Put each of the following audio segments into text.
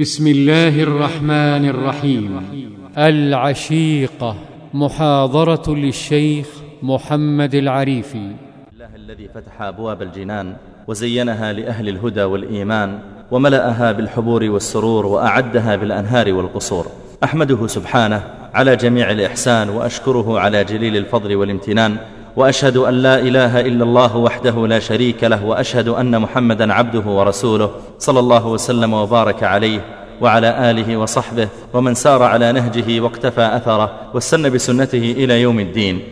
بسم الله الرحمن الرحيم. العشيقة محاضرة للشيخ محمد العريفي. الله الذي فتح أبواب الجنان وزينها لأهل الهدى والإيمان وملأها بالحبور والسرور وأعدها بالأنهار والقصور. أحمده سبحانه على جميع الإحسان وأشكره على جليل الفضل والامتنان وأشهد أن لا إله إلا الله وحده لا شريك له وأشهد أن محمدا عبده ورسوله صلى الله وسلم وبارك عليه وعلى آله وصحبه ومن سار على نهجه واقتفى أثره واستنى بسنته إلى يوم الدين.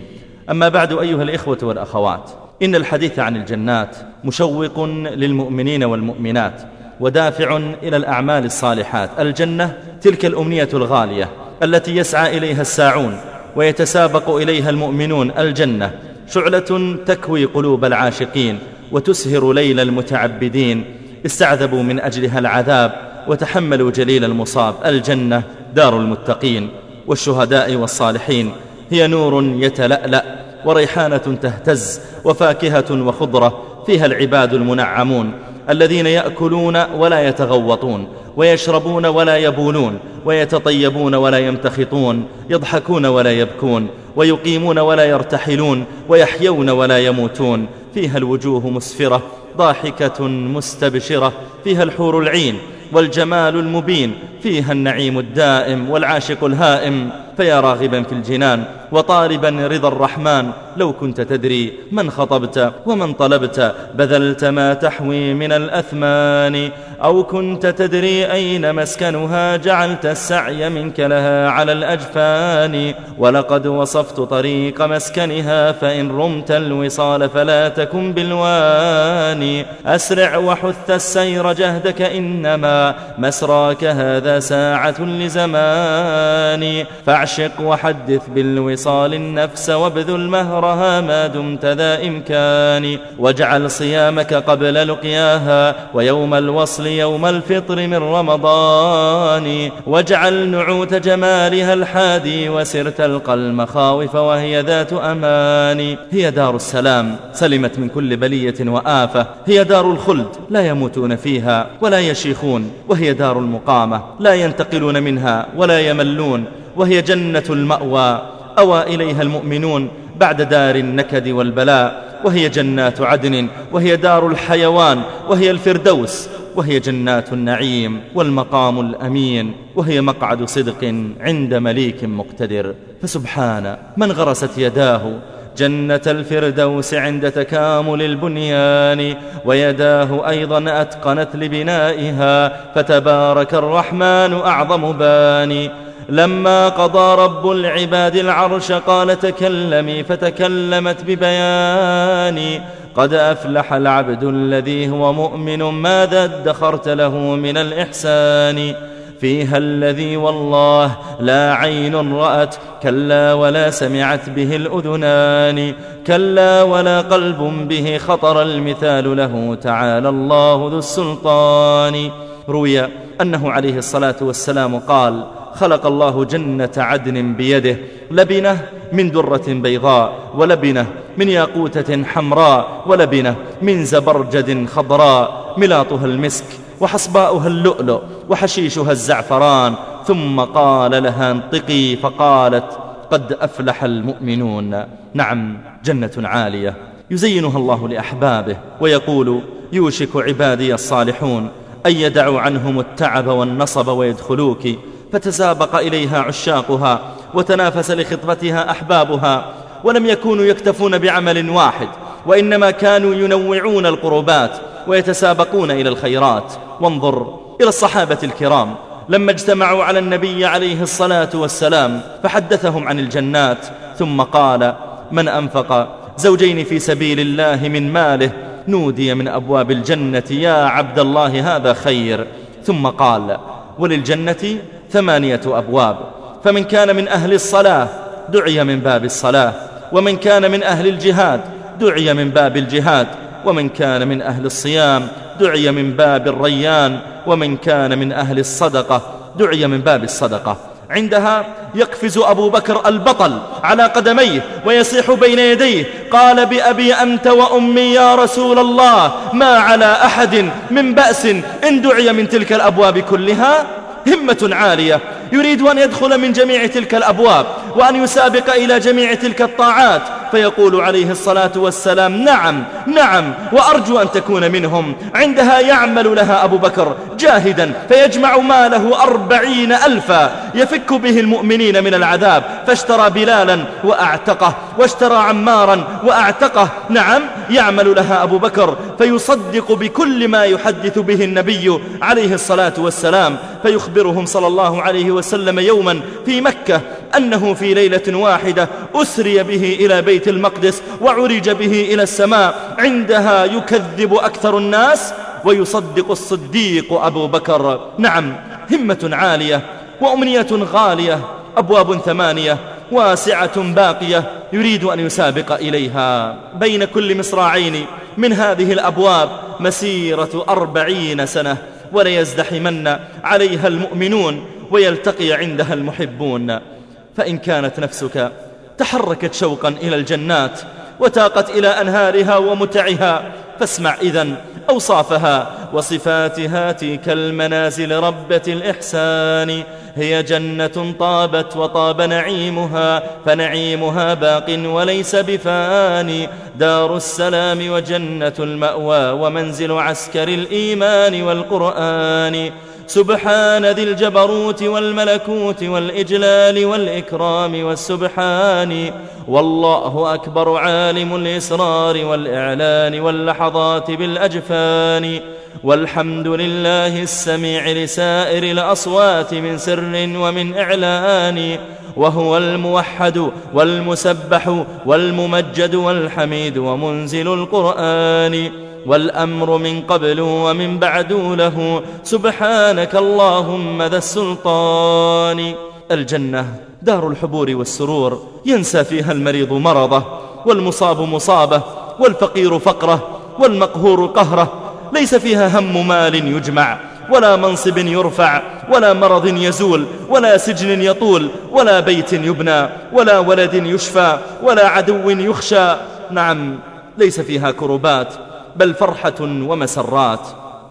أما بعد أيها الإخوة والأخوات إن الحديث عن الجنات مشوق للمؤمنين والمؤمنات ودافع إلى الأعمال الصالحات. الجنة تلك الأمنية الغالية التي يسعى إليها الساعون ويتسابق إليها المؤمنون. الجنة شعلة تكوي قلوب العاشقين وتسهر ليل المتعبدين. استعذبوا من أجلها العذاب وتحملوا جليل المصاب. الجنة دار المتقين والشهداء والصالحين. هي نور يتلألأ وريحانة تهتز وفاكهة وخضرة. فيها العباد المنعمون الذين يأكلون ولا يتغوطون. ويشربون ولا يبولون ويتطيبون ولا يمتخطون يضحكون ولا يبكون ويقيمون ولا يرتحلون ويحيون ولا يموتون. فيها الوجوه مسفرة ضاحكة مستبشرة. فيها الحور العين والجمال المبين. فيها النعيم الدائم والعاشق الهائم. فيا راغبا في الجنان وطالبا رضا الرحمن. لو كنت تدري من خطبت ومن طلبت بذلت ما تحوي من الأثمان. أو كنت تدري أين مسكنها جعلت السعي منك لها على الأجفان. ولقد وصفت طريق مسكنها فإن رمت الوصال فلا تكن بالواني أسرع وحث السير جهدك إنما مسراك هذا ساعة لزمان. فاعشق وحدث بالوصال النفس وابذل مهرها ما دمت ذا إمكان. واجعل صيامك قبل لقياها ويوم الوصل يوم الفطر من رمضان. واجعل نعوت جمالها الحادي وسر تلقى المخاوف وهي ذات أمان. هي دار السلام سلمت من كل بلية وآفة. هي دار الخلد لا يموتون فيها ولا يشيخون. وهي دار المقامة لا ينتقلون منها ولا يملون. وهي جنة المأوى أوى إليها المؤمنون بعد دار النكد والبلاء وهي جنات عدن وهي دار الحيوان وهي الفردوس وهي جنات النعيم والمقام الأمين وهي مقعد صدق عند مليك مقتدر. فسبحان من غرست يداه جنة الفردوس عند تكامل البنيان ويداه أيضا أتقنت لبنائها فتبارك الرحمن أعظم باني. لما قضى رب العباد العرش قال تكلمي فتكلمت ببيان قد أفلح العبد الذي هو مؤمن ماذا ادخرت له من الإحسان؟ فيها الذي والله لا عين رأت كلا ولا سمعت به الأذنان كلا ولا قلب به خطر المثال له تعالى الله ذو السلطان. روي أنه عليه الصلاة والسلام قال خلق الله جنة عدن بيده لبنة من درة بيضاء ولبنة من ياقوتة حمراء ولبنة من زبرجد خضراء. ملاطها المسك وحصباؤها اللؤلؤ وحشيشها الزعفران. ثم قال لها انطقي فقالت قد أفلح المؤمنون. نعم جنة عالية. يزينها الله لأحبابه ويقول يوشك عبادي الصالحون أن يدعوا عنهم التعب والنصب ويدخلوك. فتسابق إليها عشاقها وتنافس لخطبتها أحبابها ولم يكونوا يكتفون بعمل واحد وإنما كانوا ينوعون القربات ويتسابقون إلى الخيرات. وانظر إلى الصحابة الكرام لما اجتمعوا على النبي عليه الصلاة والسلام فحدثهم عن الجنات ثم قال من أنفق زوجين في سبيل الله من ماله نودي من أبواب الجنة يا عبد الله هذا خير. ثم قال وللجنة ثمانية أبواب. فمن كان من أهل الصلاة دعي من باب الصلاة. ومن كان من أهل الجهاد دعي من باب الجهاد. ومن كان من أهل الصيام دعي من باب الريان. ومن كان من أهل الصدقة دعي من باب الصدقة. عندها يقفز أبو بكر البطل على قدميه ويصيح بين يديه. قال بأبي أنت وأمي يا رسول الله ما على أحد من بأس إن دعي من تلك الأبواب كلها؟ همة عالية. يريد أن يدخل من جميع تلك الأبواب وأن يسابق إلى جميع تلك الطاعات. فيقول عليه الصلاة والسلام نعم نعم وأرجو أن تكون منهم. عندها يعمل لها أبو بكر جاهدا فيجمع ماله أربعين ألفا. يفك به المؤمنين من العذاب فاشترى بلالا وأعتقه واشترى عمارا وأعتقه. نعم يعمل لها أبو بكر فيصدق بكل ما يحدث به النبي عليه الصلاة والسلام. فيخبرهم صلى الله عليه وسلم يوما في مكة أنه في ليلة واحدة أسري به إلى بيت المقدس وعرج به إلى السماء. عندها يكذب أكثر الناس ويصدق الصديق أبو بكر. نعم همة عالية وأمنية غالية أبواب ثمانية واسعة باقية يريد أن يسابق إليها. بين كل مصراعين من هذه الأبواب مسيرة أربعين سنة وليزدحمن عليها المؤمنون ويلتقي عندها المحبون. فإن كانت نفسك تحركت شوقا إلى الجنات وتاقت إلى أنهارها ومتعها فاسمع إذن أوصافها وصفاتها تلك المنازل ربة الإحسان. هي جنة طابت وطاب نعيمها فنعيمها باق وليس بفاني. دار السلام وجنة المأوى ومنزل عسكر الإيمان والقرآن. سبحان ذي الجبروت والملكوت والإجلال والإكرام والسبحان والله أكبر عالم الإسرار والإعلان واللحظات بالأجفان والحمد لله السميع لسائر الأصوات من سر ومن إعلان وهو الموحد والمسبح والممجد والحميد ومنزل القرآن والأمر من قبل ومن بعد له سبحانك اللهم ذا السلطان. الجنة دار الحبور والسرور ينسى فيها المريض مرضه والمصاب مصابه والفقير فقره والمقهور قهره. ليس فيها هم مال يجمع ولا منصب يرفع ولا مرض يزول ولا سجن يطول ولا بيت يبنى ولا ولد يشفى ولا عدو يخشى. نعم ليس فيها كربات بل فرحة ومسرات.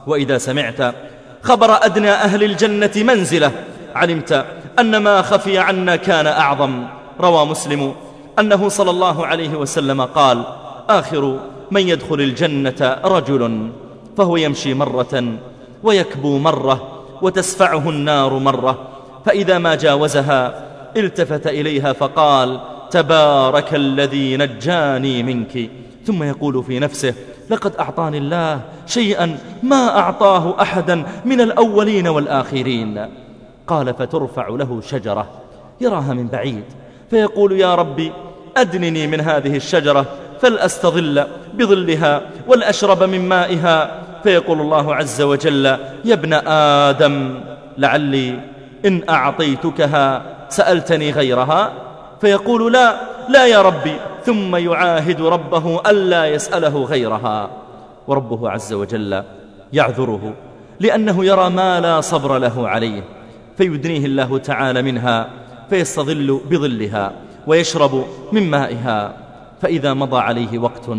وإذا سمعت خبر أدنى أهل الجنة منزلة علمت أن ما خفي عنا كان أعظم. روى مسلم أنه صلى الله عليه وسلم قال آخر من يدخل الجنة رجل فهو يمشي مرة ويكبو مرة وتسفعه النار مرة فإذا ما جاوزها التفت إليها فقال تبارك الذي نجاني منك. ثم يقول في نفسه لقد أعطاني الله شيئا ما أعطاه أحدا من الأولين والآخرين. قال فترفع له شجرة يراها من بعيد فيقول يا ربي أدنني من هذه الشجرة فلأستظل بظلها ولأشرب من مائها. فيقول الله عز وجل يا ابن آدم لعلي إن أعطيتكها سألتني غيرها. فيقول لا لا يا ربي ثم يعاهد ربه ألا يسأله غيرها. وربه عز وجل يعذره لأنه يرى ما لا صبر له عليه فيدنيه الله تعالى منها فيستظل بظلها ويشرب من مائها. فإذا مضى عليه وقت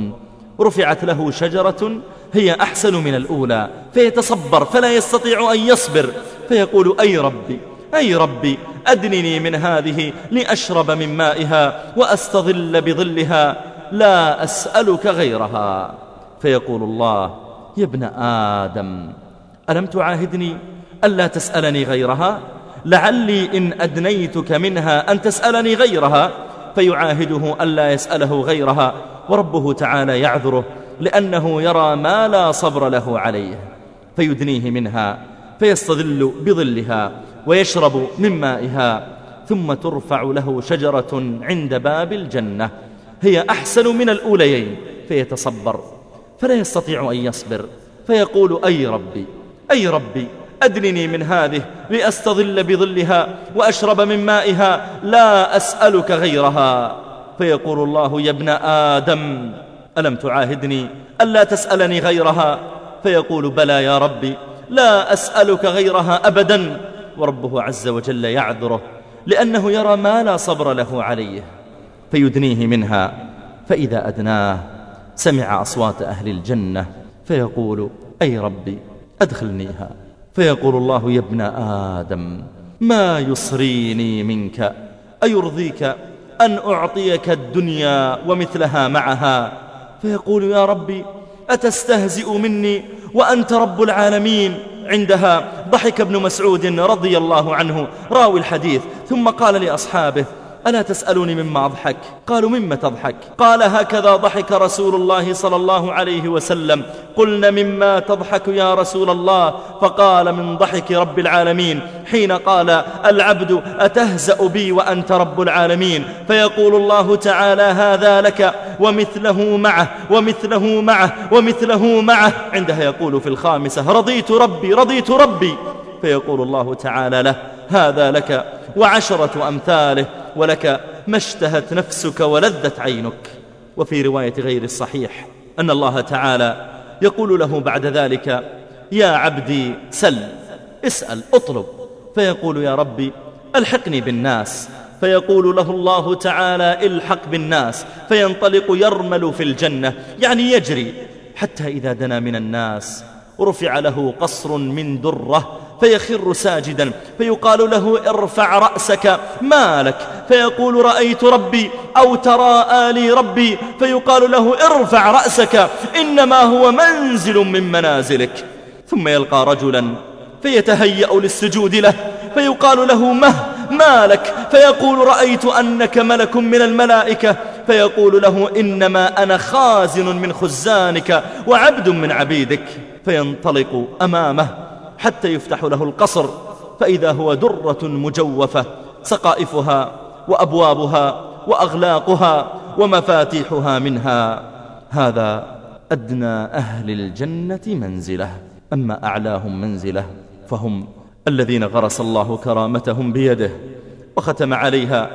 رفعت له شجرة هي أحسن من الأولى فيتصبر فلا يستطيع أن يصبر فيقول أي ربي أي ربي أدنني من هذه لأشرب من مائها وأستظل بظلها لا أسألك غيرها. فيقول الله يا ابن آدم ألم تعاهدني ألا تسألني غيرها؟ لعلي إن أدنيتك منها أن تسألني غيرها. فيعاهده ألا يسأله غيرها وربه تعالى يعذره لأنه يرى ما لا صبر له عليه. فيدنيه منها فيستظل بظلها ويشرب من مائها ثم ترفع له شجرة عند باب الجنة. هي أحسن من الأوليين فيتصبر فلا يستطيع أن يصبر. فيقول أي ربي أي ربي أدنني من هذه لأستظل بظلها وأشرب من مائها لا أسألك غيرها. فيقول الله يا ابن آدم ألم تعاهدني ألا تسألني غيرها؟ فيقول بلى يا ربي لا أسألك غيرها أبدا. وربه عز وجل يعذره لأنه يرى ما لا صبر له عليه فيدنيه منها فإذا أدناه سمع أصوات أهل الجنة فيقول أي ربي أدخلنيها. فيقول الله يا ابن آدم ما يصريني منك؟ أيرضيك أن أعطيك الدنيا ومثلها معها؟ فيقول يا ربي أتستهزئ مني وأنت رب العالمين؟ عندها ضحك ابن مسعود رضي الله عنه راوي الحديث ثم قال لأصحابه ألا تسألوني مما أضحك؟ قالوا مما تضحك؟ قال هكذا ضحك رسول الله صلى الله عليه وسلم. قلنا مما تضحك يا رسول الله؟ فقال من ضحك رب العالمين. حين قال العبد أتهزأ بي وأنت رب العالمين. فيقول الله تعالى هذا لك ومثله معه ومثله معه ومثله معه. عندها يقول في الخامسة رضيت ربي رضيت ربي. فيقول الله تعالى له هذا لك وعشرة أمثاله. ولك ما اشتهت نفسك ولذت عينك. وفي رواية غير الصحيح أن الله تعالى يقول له بعد ذلك يا عبدي سل اسأل اطلب. فيقول يا ربي ألحقني بالناس. فيقول له الله تعالى الحق بالناس. فينطلق يرمل في الجنة يعني يجري حتى إذا دنا من الناس رفع له قصر من درة فيخر ساجدا فيقال له ارفع رأسك ما لك؟ فيقول رأيت ربي أو ترى آلي ربي فيقال له ارفع رأسك إنما هو منزل من منازلك. ثم يلقى رجلا فيتهيأ للسجود له فيقال له مه ما لك؟ فيقول رأيت أنك ملك من الملائكة فيقول له إنما أنا خازن من خزانك وعبد من عبيدك. فينطلق أمامه حتى يفتح له القصر فإذا هو درة مجوفة سقائفها وأبوابها وأغلاقها ومفاتيحها منها. هذا أدنى أهل الجنة منزلة أما أعلاهم منزلة فهم الذين غرس الله كرامتهم بيده وختم عليها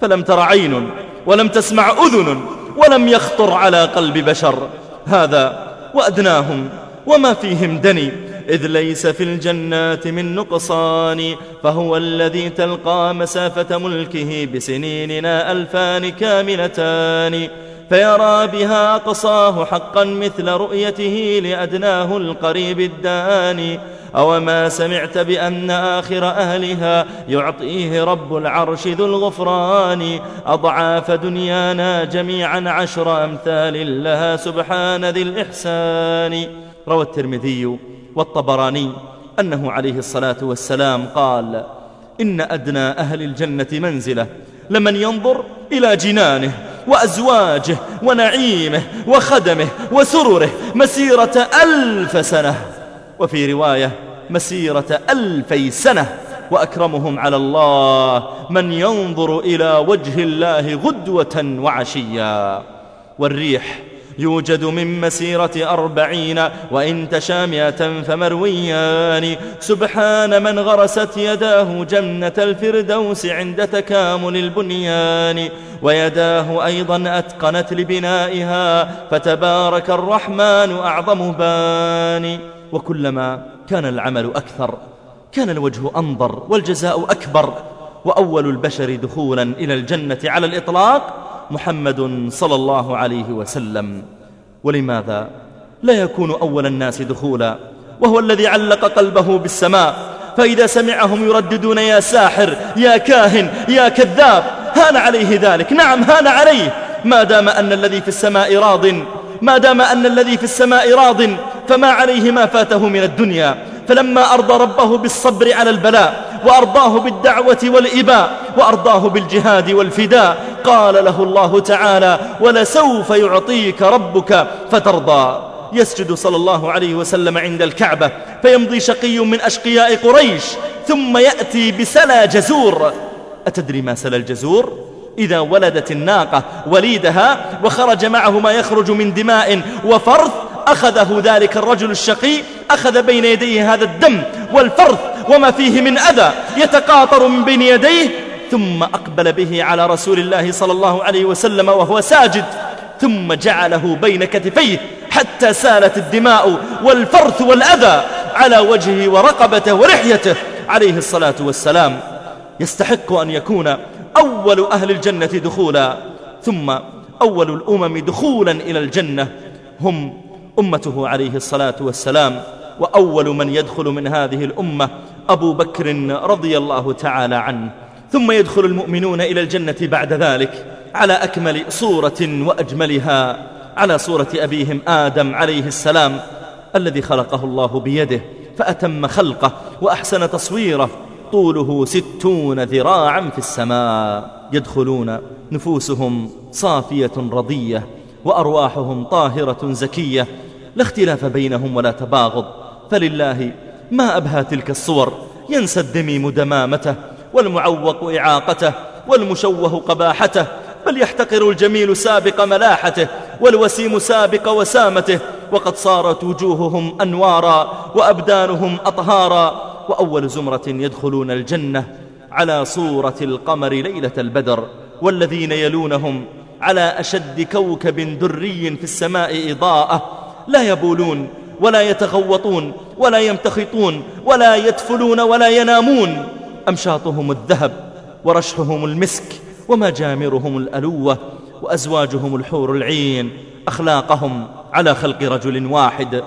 فلم تر عين ولم تسمع أذن ولم يخطر على قلب بشر. هذا وأدناهم وما فيهم دني إذ ليس في الجنات من نقصان فهو الذي تلقى مسافة ملكه بسنيننا ألفان كاملتان. فيرى بها قصاه حقا مثل رؤيته لأدناه القريب الداني أو ما سمعت بأن آخر أهلها يعطيه رب العرش ذو الغفران. أضعاف دنيانا جميعا عشر أمثال لها سبحان ذي الإحسان. روى الترمذي والطبراني أنه عليه الصلاة والسلام قال إن أدنى أهل الجنة منزلة لمن ينظر إلى جنانه وأزواجه ونعيمه وخدمه وسرره مسيرة ألف سنة وفي رواية مسيرة ألفي سنة وأكرمهم على الله من ينظر إلى وجه الله غدوة وعشيا والريح يوجد من مسيرة أربعين وإن تشامية فمرويان. سبحان من غرست يداه جنة الفردوس عند تكامل البنيان. ويداه أيضا أتقنت لبنائها فتبارك الرحمن أعظم بان. وكلما كان العمل أكثر كان الوجه أنظر والجزاء أكبر. وأول البشر دخولا إلى الجنة على الإطلاق محمد صلى الله عليه وسلم. ولماذا؟ لا يكون أول الناس دخولا وهو الذي علق قلبه بالسماء. فإذا سمعهم يرددون يا ساحر يا كاهن يا كذاب هان عليه ذلك. نعم هان عليه. ما دام أن الذي في السماء راض ما دام أن الذي في السماء راض فما عليه ما فاته من الدنيا. فلما أرضى ربه بالصبر على البلاء وأرضاه بالدعوة والإباء وأرضاه بالجهاد والفداء. قال له الله تعالى ولسوف يعطيك ربك فترضى. يسجد صلى الله عليه وسلم عند الكعبة فيمضي شقي من أشقياء قريش ثم يأتي بسلا جزور. أتدري ما سلا الجزور؟ إذا ولدت الناقة وليدها وخرج معه ما يخرج من دماء وفرث أخذه ذلك الرجل الشقي أخذ بين يديه هذا الدم والفرث وما فيه من أذى يتقاطر من بين يديه ثم أقبل به على رسول الله صلى الله عليه وسلم وهو ساجد ثم جعله بين كتفيه حتى سالت الدماء والفرث والأذى على وجهه ورقبته ولحيته عليه الصلاة والسلام. يستحق أن يكون أول أهل الجنة دخولا ثم أول الأمم دخولا إلى الجنة. هم أمته عليه الصلاة والسلام وأول من يدخل من هذه الأمة أبو بكر رضي الله تعالى عنه. ثم يدخل المؤمنون إلى الجنة بعد ذلك على أكمل صورة وأجملها على صورة أبيهم آدم عليه السلام الذي خلقه الله بيده فأتم خلقه وأحسن تصويره. طوله ستون ذراعا في السماء. يدخلون نفوسهم صافية رضية وأرواحهم طاهرة زكية. لا اختلاف بينهم ولا تباغض. فلله ما أبهى تلك الصور ينسى الدميم دمامته والمعوق إعاقته والمشوه قباحته بل يحتقر الجميل سابق ملاحته والوسيم سابق وسامته وقد صارت وجوههم أنوارا وأبدانهم أطهارا وأول زمرة يدخلون الجنة على صورة القمر ليلة البدر والذين يلونهم على أشد كوكب دري في السماء إضاءة لا يبولون ولا يتغوطون ولا يمتخطون ولا يدفلون ولا ينامون. أمشاطهم الذهب ورشحهم المسك ومجامرهم الألوة وأزواجهم الحور العين. أخلاقهم على خلق رجل واحد.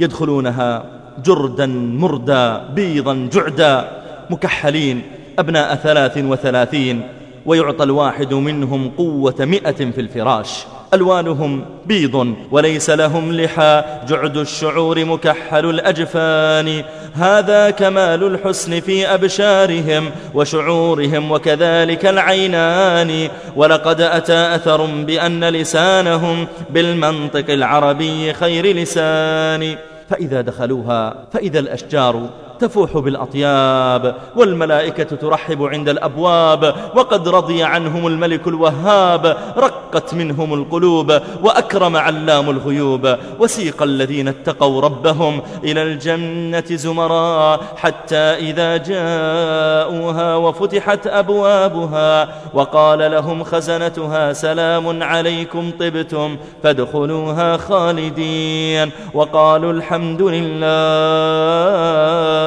يدخلونها جردا مردا بيضا جعدا مكحلين أبناء ثلاث وثلاثين. ويعطى الواحد منهم قوة مئة في الفراش. ألوانهم بيض وليس لهم لحى. جعد الشعور مكحل الأجفان. هذا كمال الحسن في أبشارهم وشعورهم وكذلك العينان. ولقد أتى أثر بأن لسانهم بالمنطق العربي خير لسان. فإذا دخلوها فإذا الأشجار تفوح بالأطياب والملائكة ترحب عند الأبواب وقد رضي عنهم الملك الوهاب رقت منهم القلوب وأكرم علام الغيوب. وسيق الذين اتقوا ربهم إلى الجنة زمرا حتى إذا جاءوها وفتحت أبوابها وقال لهم خزنتها سلام عليكم طبتم فادخلوها خالدين. وقالوا الحمد لله.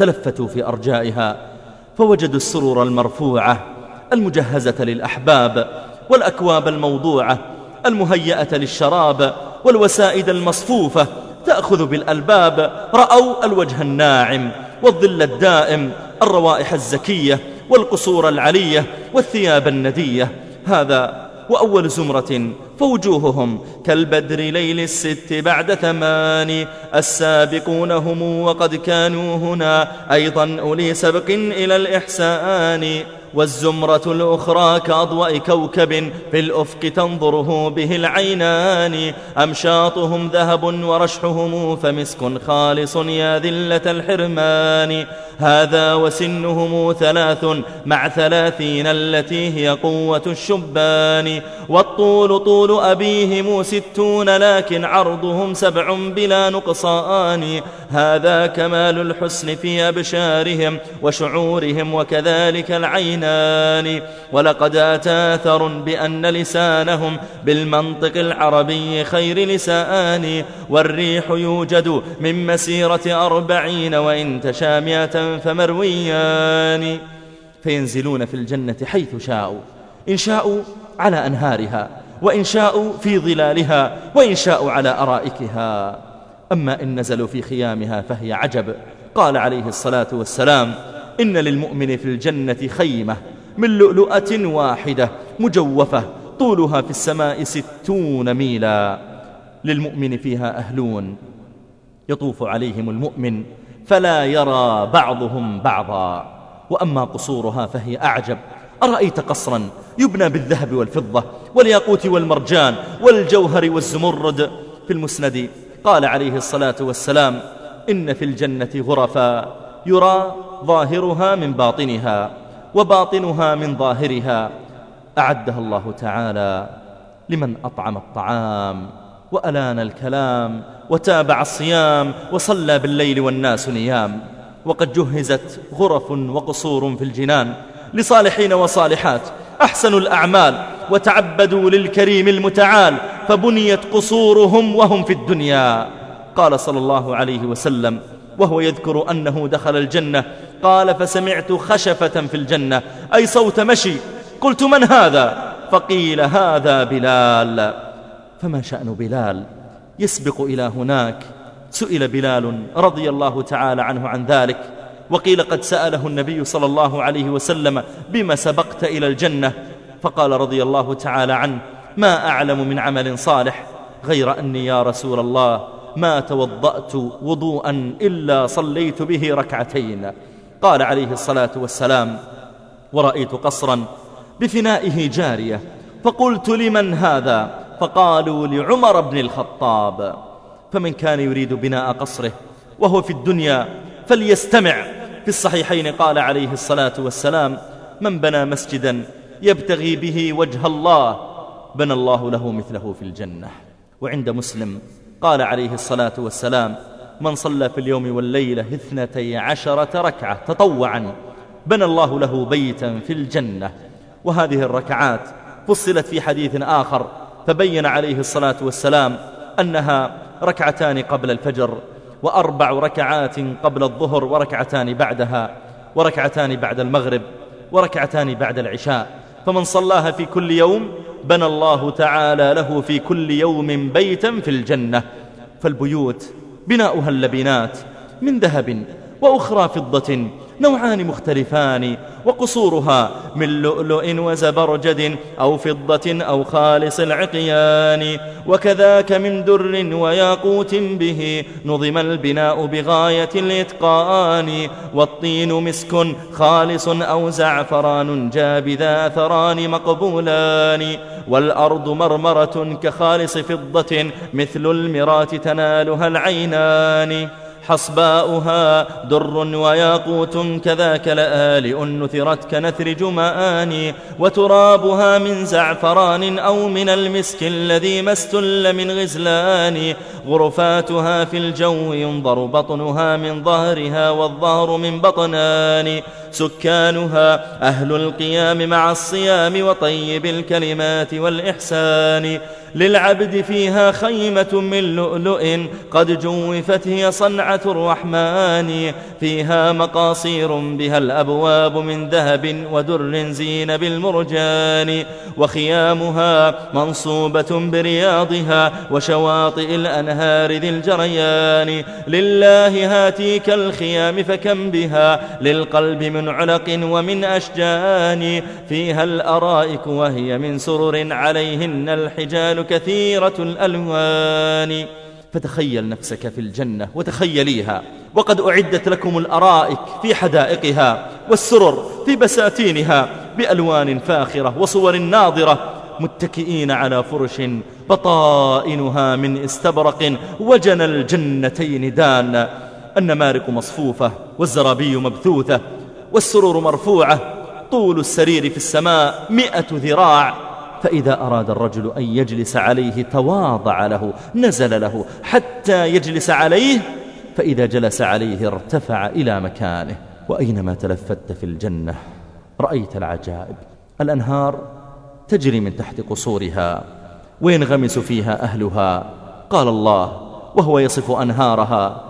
تلفتوا في أرجائها فوجدوا السرور المرفوعة المجهزة للأحباب والأكواب الموضوعة المهيئة للشراب والوسائد المصفوفة تأخذ بالألباب رأوا الوجه الناعم والظل الدائم الروائح الزكية والقصور العلية والثياب الندية. هذا وأول زمرة فوجوههم كالبدر ليل الست بعد ثمان السابقون هم وقد كانوا هنا أيضا أولي سبق إلى الإحسان والزمرة الأخرى كأضواء كوكب في الأفق تنظره به العينان. أمشاطهم ذهب ورشحهم فمسك خالص يا ذلة الحرمان. هذا وسنهم ثلاث مع ثلاثين التي هي قوة الشبان. والطول طول أبيهم ستون لكن عرضهم سبع بلا نقصان. هذا كمال الحسن في أبشارهم وشعورهم وكذلك العينان ولقد أتاثر بأن لسانهم بالمنطق العربي خير لسان والريح يوجد من مسيرة أربعين وإن تشامية فمرويان. فينزلون في الجنة حيث شاءوا إن شاءوا على أنهارها وإن شاءوا في ظلالها وإن شاءوا على أرائكها. أما إن نزلوا في خيامها فهي عجب قال عليه الصلاة والسلام إن للمؤمن في الجنة خيمة من لؤلؤة واحدة مجوفة طولها في السماء ستون ميلا. للمؤمن فيها أهلون يطوف عليهم المؤمن فلا يرى بعضهم بعضا. وأما قصورها فهي أعجب. أرأيت قصرا يبنى بالذهب والفضة والياقوت والمرجان والجوهر والزمرد. في المسند قال عليه الصلاة والسلام إن في الجنة غرفا يرى ظاهرها من باطنها وباطنها من ظاهرها. أعدها الله تعالى لمن أطعم الطعام وألان الكلام وتابع الصيام وصلى بالليل والناس نيام. وقد جهزت غرف وقصور في الجنان لصالحين وصالحات. أحسنوا الأعمال وتعبدوا للكريم المتعال. فبنيت قصورهم وهم في الدنيا. قال صلى الله عليه وسلم وهو يذكر أنه دخل الجنة. قال فسمعت خشفة في الجنة. أي صوت مشي. قلت من هذا؟ فقيل هذا بلال. فما شأن بلال؟ يسبق إلى هناك. سئل بلال رضي الله تعالى عنه عن ذلك. وقيل قد سأله النبي صلى الله عليه وسلم بما سبقت إلى الجنة؟ فقال رضي الله تعالى عنه ما أعلم من عمل صالح غير أني يا رسول الله ما توضأت وضوءا إلا صليت به ركعتين. قال عليه الصلاة والسلام ورأيت قصرا بفنائه جارية فقلت لمن هذا؟ فقالوا لعمر بن الخطاب. فمن كان يريد بناء قصره وهو في الدنيا فليستمع. في الصحيحين قال عليه الصلاة والسلام من بنى مسجدا يبتغي به وجه الله بنى الله له مثله في الجنة. وعند مسلم قال عليه الصلاة والسلام من صلى في اليوم والليلة اثنتي عشرة ركعة تطوعا بنى الله له بيتا في الجنة. وهذه الركعات فصلت في حديث آخر فبين عليه الصلاة والسلام أنها ركعتان قبل الفجر وأربع ركعات قبل الظهر وركعتان بعدها وركعتان بعد المغرب وركعتان بعد العشاء. فمن صلاها في كل يوم بنى الله تعالى له في كل يوم بيتا في الجنة. فالبيوت بناؤها اللبنات من ذهب وأخرى فضة نوعان مختلفان وقصورها من لؤلؤ وزبرجد أو فضة أو خالص العقيان وكذاك من در وياقوت به نظم البناء بغاية الإتقان والطين مسك خالص أو زعفران جاب ذا ثران مقبولان والأرض مرمرة كخالص فضة مثل المرات تنالها العينان. حصباؤها در وياقوت كذاك لآلئ نثرت كنثر جمآن وترابها من زعفران أو من المسك الذي ما استل من غزلان. غرفاتها في الجو ينظر بطنها من ظهرها والظهر من بطنان. سكانها أهل القيام مع الصيام وطيب الكلمات والإحسان. للعبد فيها خيمة من لؤلؤ قد جوفت هي صنعة الرحمن. فيها مقاصير بها الأبواب من ذهب ودر زين بالمرجان وخيامها منصوبة برياضها وشواطئ الأنهار ذي الجريان. لله هاتيك الخيام فكم بها للقلب من علق ومن أشجان. فيها الأرائك وهي من سرر عليهن الحجال كثيرة الألوان. فتخيل نفسك في الجنة وتخيليها. وقد أعدت لكم الأرائك في حدائقها والسرر في بساتينها بألوان فاخرة وصور ناظرة متكئين على فرش بطائنها من استبرق وجن الجنتين دان. النمارق مصفوفة والزرابي مبثوثة والسرور مرفوعة طول السرير في السماء مئة ذراع. فإذا أراد الرجل أن يجلس عليه تواضع له نزل له حتى يجلس عليه فإذا جلس عليه ارتفع إلى مكانه. وأينما تلفت في الجنة رأيت العجائب. الأنهار تجري من تحت قصورها وينغمس فيها أهلها. قال الله وهو يصف أنهارها.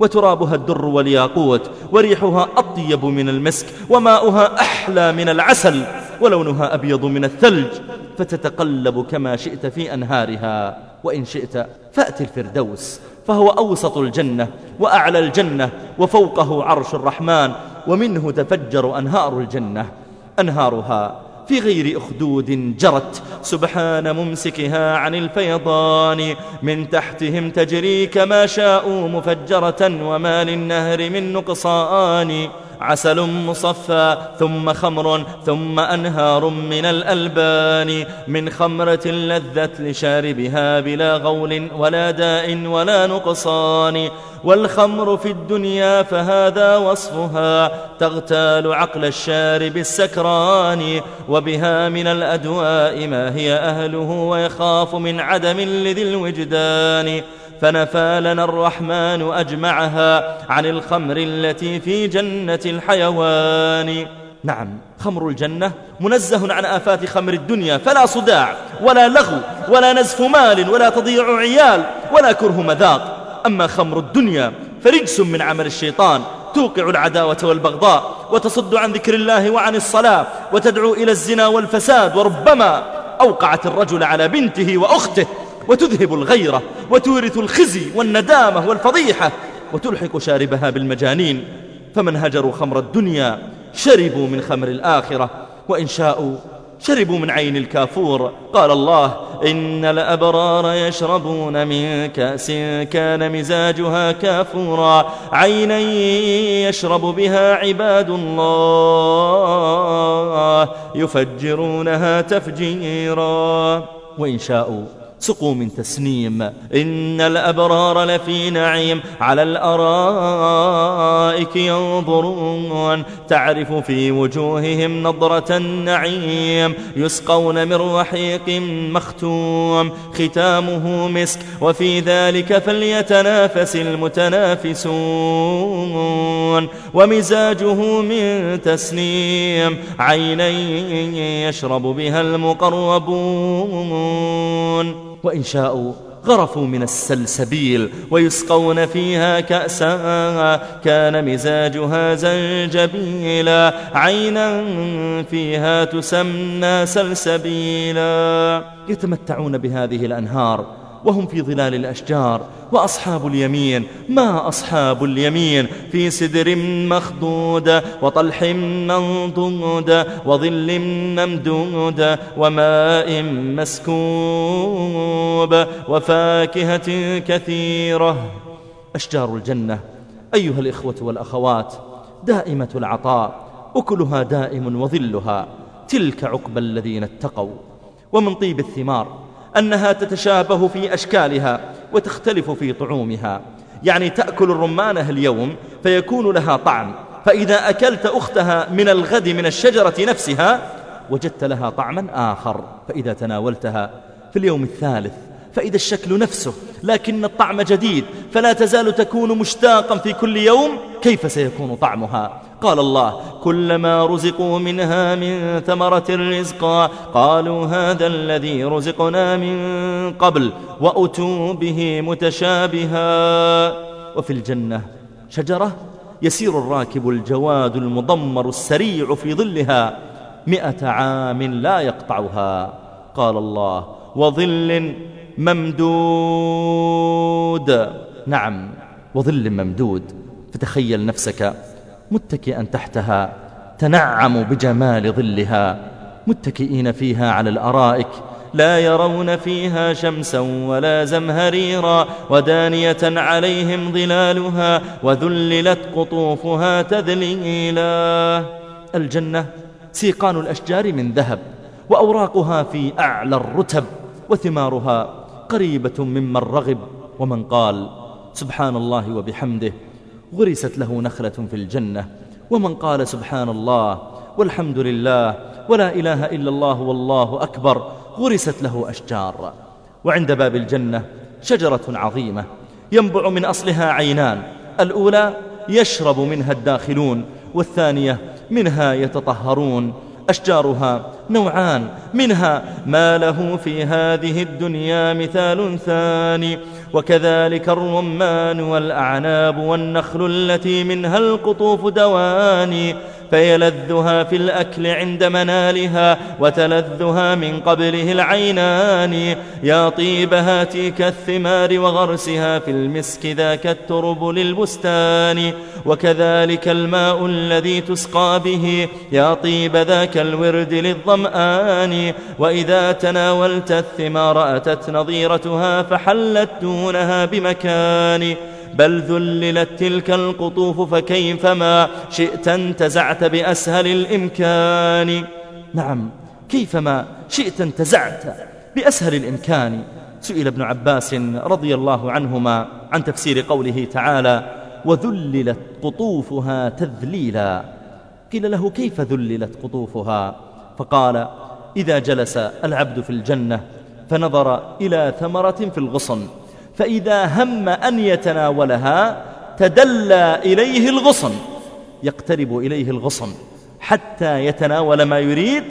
وترابها الدر والياقوت وريحها أطيب من المسك وماؤها أحلى من العسل ولونها أبيض من الثلج فتتقلب كما شئت في أنهارها. وإن شئت فأت الفردوس فهو أوسط الجنة وأعلى الجنة وفوقه عرش الرحمن ومنه تفجر أنهار الجنة. أنهارها في غير أخدود جرت. سبحان ممسكها عن الفيضان. من تحتهم تجري كما شاءوا مفجرة وما للنهر من نقصان. عسل مصفى ثم خمر ثم أنهار من الألبان من خمرة لذت لشاربها بلا غول ولا داء ولا نقصان. والخمر في الدنيا فهذا وصفها تغتال عقل الشارب السكران. وبها من الأدواء ما هي أهله ويخاف من عدم لذي الوجدان. فنفى لنا الرحمن أجمعها عن الخمر التي في جنة الحيوان. نعم خمر الجنة منزه عن آفات خمر الدنيا فلا صداع ولا لغو ولا نزف مال ولا تضيع عيال ولا كره مذاق. أما خمر الدنيا فرجس من عمل الشيطان توقع العداوة والبغضاء وتصد عن ذكر الله وعن الصلاة وتدعو إلى الزنا والفساد وربما أوقعت الرجل على بنته وأخته. وتذهب الغيرة وتورث الخزي والندامة والفضيحة وتلحق شاربها بالمجانين. فمن هجروا خمر الدنيا شربوا من خمر الآخرة وإن شاءوا شربوا من عين الكافور. قال الله إن الأبرار يشربون من كأس كان مزاجها كافورا. عينا يشرب بها عباد الله يفجرونها تفجيرا. وإن شاءوا سقوا من تسنيم. إن الأبرار لفي نعيم. على الأرائك ينظرون. تعرف في وجوههم نظرة النعيم. يسقون من رحيق مختوم. ختامه مسك. وفي ذلك فليتنافس المتنافسون. ومزاجه من تسنيم. عينين يشرب بها المقربون. وإن شاءوا غرفوا من السلسبيل ويسقون فيها كأسا. كان مزاجها زنجبيلا. عينا فيها تسمى سلسبيلا. يتمتعون بهذه الأنهار. وهم في ظلال الأشجار وأصحاب اليمين ما أصحاب اليمين؟ في سدر مخضود وطلح منضود وظل ممدود وماء مسكوب وفاكهة كثيرة. أشجار الجنة أيها الإخوة والأخوات دائمة العطاء أكلها دائم وظلها تلك عقب الذين اتقوا. ومن طيب الثمار أنها تتشابه في أشكالها وتختلف في طعومها. يعني تأكل الرمانة اليوم فيكون لها طعم فإذا أكلت أختها من الغد من الشجرة نفسها وجدت لها طعما آخر فإذا تناولتها في اليوم الثالث فإذا الشكل نفسه لكن الطعم جديد فلا تزال تكون مشتاقا في كل يوم كيف سيكون طعمها؟ قال الله كلما رزقوا منها من ثمرة رزقا قالوا هذا الذي رزقنا من قبل وأتوا به متشابها. وفي الجنة شجرة يسير الراكب الجواد المضمر السريع في ظلها مئة عام لا يقطعها. قال الله وظل ممدود. نعم وظل ممدود. فتخيل نفسك متكئا تحتها تنعم بجمال ظلها متكئين فيها على الأرائك لا يرون فيها شمسا ولا زمهريرا ودانية عليهم ظلالها وذللت قطوفها تذليلا. الجنة سيقان الأشجار من ذهب وأوراقها في أعلى الرتب وثمارها قريبة ممن رغب ومن قال سبحان الله وبحمده غرست له نخلة في الجنة ومن قال سبحان الله والحمد لله ولا إله إلا الله والله أكبر غرست له أشجار. وعند باب الجنة شجرة عظيمة ينبع من أصلها عينان الأولى يشرب منها الداخلون والثانية منها يتطهرون. أشجارها نوعان منها ما له في هذه الدنيا مثال ثاني وكذلك الرمان والأعناب والنخل التي منها القطوف دواني. فيلذها في الأكل عند منالها وتلذها من قبله العينان. يا طيب هاتيك الثمار وغرسها في المسك ذاك الترب للبستان. وكذلك الماء الذي تسقى به يا طيب ذاك الورد للظمآن. وإذا تناولت الثمار أتت نظيرتها فحلت دونها بمكان. بل ذللت تلك القطوف فكيفما شئت انتزعت بأسهل الإمكان. نعم كيفما شئت انتزعت بأسهل الإمكان. سئل ابن عباس رضي الله عنهما عن تفسير قوله تعالى وذللت قطوفها تذليلا. قيل له كيف ذللت قطوفها؟ فقال إذا جلس العبد في الجنة فنظر إلى ثمرة في الغصن. فإذا هم أن يتناولها تدلى إليه الغصن يقترب إليه الغصن حتى يتناول ما يريد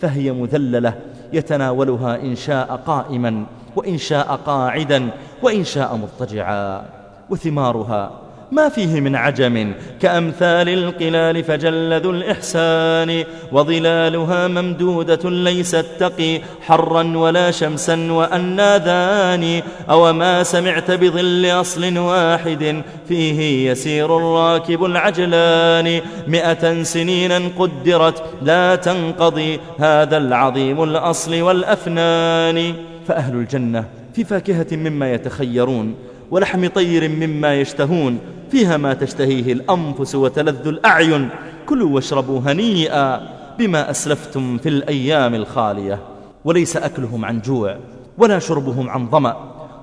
فهي مذللة يتناولها إن شاء قائما وإن شاء قاعدا وإن شاء مضطجعا وثمارها ما فيه من عجم. كأمثال القلال فجل ذو الإحسان وظلالها ممدودة ليست تقي حرا ولا شمسا وأناذان أو ما سمعت بظل أصل واحد فيه يسير الراكب العجلان. مئة سنينا قدرت لا تنقضي هذا العظيم الأصل والأفنان. فأهل الجنة في فاكهة مما يتخيرون. ولحم طير مما يشتهون فيها ما تشتهيه الأنفس وتلذ الأعين. كلوا واشربوا هنيئا بما أسلفتم في الأيام الخالية. وليس أكلهم عن جوع ولا شربهم عن ظمأ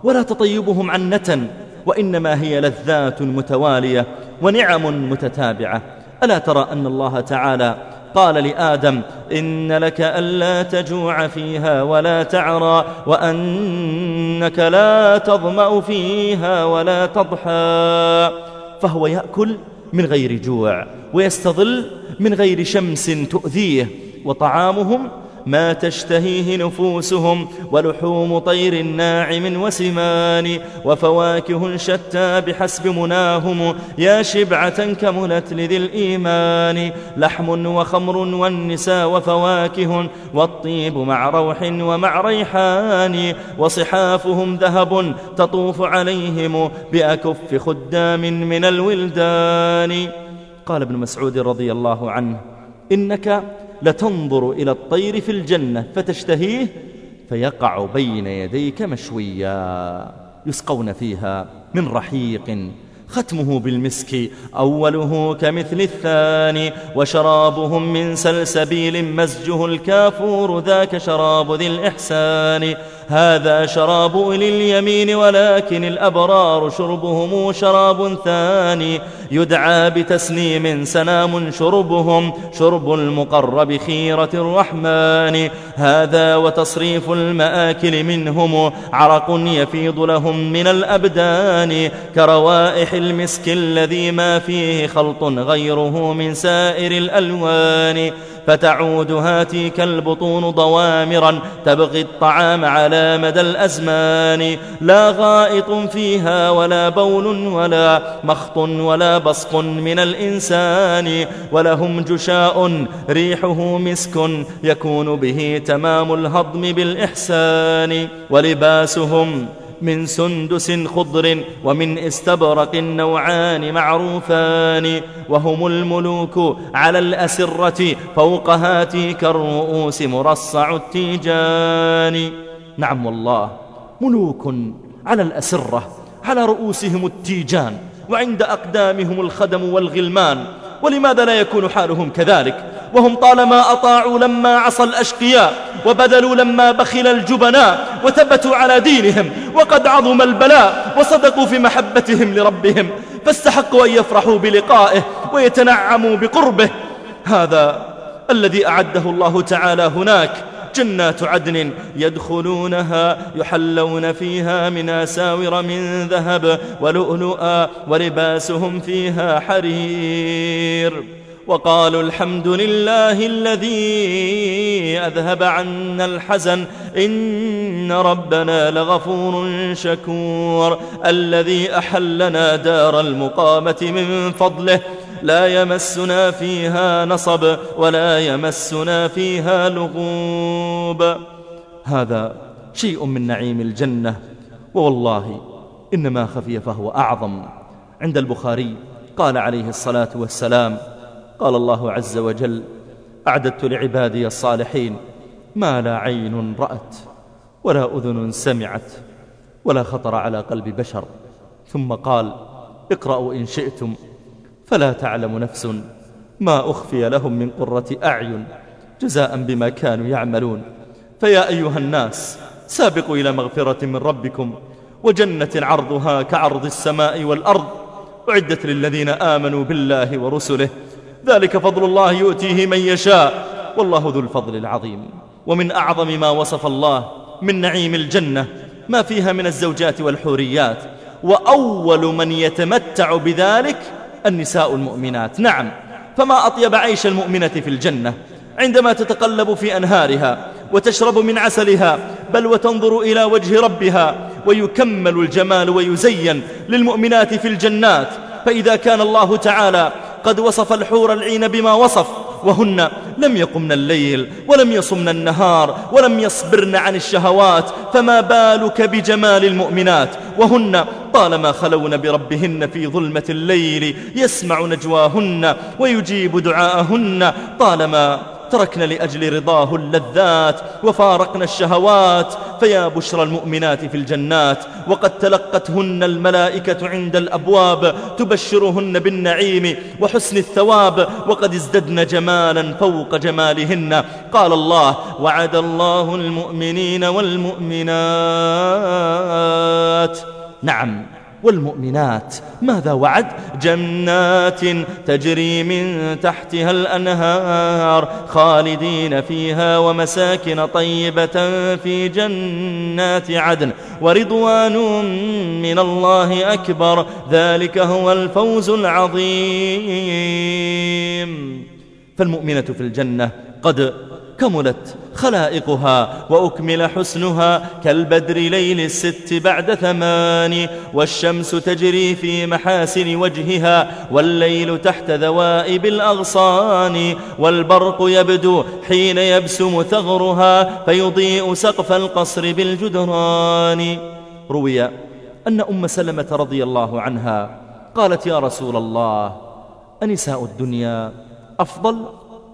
ولا تطيبهم عن نتن. وإنما هي لذات متوالية ونعم متتابعة. ألا ترى أن الله تعالى قال لآدم إن لك ألا تجوع فيها ولا تعرى وأنك لا تظمأ فيها ولا تضحى. فهو يأكل من غير جوع ويستظل من غير شمس تؤذيه وطعامهم ما تشتهيه نفوسهم ولحوم طير ناعم وسمان وفواكه شتى بحسب مناهم يا شبعة كملت لذي الإيمان لحم وخمر والنساء وفواكه والطيب مع روح ومع ريحان وصحافهم ذهب تطوف عليهم بأكف خدام من الولدان. قال ابن مسعود رضي الله عنه إنك لتنظر إلى الطير في الجنة فتشتهيه فيقع بين يديك مشويا يسقون فيها من رحيق. ختمه بالمسك أوله كمثل الثاني وشرابهم من سلسبيل مزجه الكافور ذاك شراب ذي الإحسان. هذا شراب أولي اليمين ولكن الأبرار شربهم شراب ثاني. يدعى بتسنيم سنام شربهم شرب المقرب خيرة الرحمن. هذا وتصريف المآكل منهم عرق يفيض لهم من الأبدان. كروائح المسك الذي ما فيه خلط غيره من سائر الألوان. فتعود هاتيك البطون ضوامرا تبغي الطعام على مدى الأزمان. لا غائط فيها ولا بول ولا مخط ولا بصق من الإنسان. ولهم جشاء ريحه مسك يكون به تمام الهضم بالإحسان. ولباسهم من سندس خضر ومن استبرق نوعان معروفان وهم الملوك على الأسرة فوق هاتيك الرؤوس مرصع التيجان. نعم والله ملوك على الأسرة على رؤوسهم التيجان وعند أقدامهم الخدم والغلمان ولماذا لا يكون حالهم كذلك؟ وهم طالما أطاعوا لما عصى الأشقياء وبذلوا لما بخل الجبناء وثبتوا على دينهم وقد عظم البلاء وصدقوا في محبتهم لربهم فاستحقوا أن يفرحوا بلقائه ويتنعموا بقربه. هذا الذي أعده الله تعالى هناك جنات عدن يدخلونها يحلون فيها من أساور من ذهب ولؤلؤا ولباسهم فيها حرير. وقالوا الحمد لله الذي أذهب عنا الحزن. إن ربنا لغفور شكور. الذي أحلنا دار المقامة من فضله. لا يمسنا فيها نصب ولا يمسنا فيها لغوب. هذا شيء من نعيم الجنة. ووالله إن ما خفي فهو أعظم. عند البخاري قال عليه الصلاة والسلام قال الله عز وجل أعددت لعبادي الصالحين ما لا عين رأت ولا أذن سمعت ولا خطر على قلب بشر. ثم قال اقرأوا إن شئتم فلا تعلم نفس ما أخفي لهم من قرة أعين جزاء بما كانوا يعملون. فيا أيها الناس سابقوا إلى مغفرة من ربكم وجنة عرضها كعرض السماء والأرض أعدت للذين آمنوا بالله ورسله ذلك فضل الله يؤتيه من يشاء. والله ذو الفضل العظيم. ومن أعظم ما وصف الله من نعيم الجنة ما فيها من الزوجات والحوريات. وأول من يتمتع بذلك النساء المؤمنات. نعم فما أطيب عيش المؤمنة في الجنة؟ عندما تتقلب في أنهارها وتشرب من عسلها بل وتنظر إلى وجه ربها ويكمل الجمال ويزين للمؤمنات في الجنات. فإذا كان الله تعالى قد وصف الحور العين بما وصف وهن لم يقمن الليل ولم يصمن النهار ولم يصبرن عن الشهوات فما بالك بجمال المؤمنات؟ وهن طالما خلون بربهن في ظلمة الليل يسمع نجواهن ويجيب دعاءهن طالما تركن لأجل رضاه اللذات وفارقن الشهوات فيا بشرى المؤمنات في الجنات وقد تلقتهن الملائكة عند الأبواب تبشرهن بالنعيم وحسن الثواب وقد ازددن جمالا فوق جمالهن. قال الله وعد الله المؤمنين والمؤمنات. نعم. والمؤمنات. ماذا وعد؟ جنات تجري من تحتها الأنهار خالدين فيها ومساكن طيبة في جنات عدن ورضوان من الله أكبر. ذلك هو الفوز العظيم. فالمؤمنة في الجنة قد كملت خلائقها وأكمل حسنها كالبدر ليل الست بعد ثمان والشمس تجري في محاسن وجهها والليل تحت ذوائب الأغصان والبرق يبدو حين يبسم ثغرها فيضيء سقف القصر بالجدران. روي أن أم سلمة رضي الله عنها قالت يا رسول الله أنساء الدنيا أفضل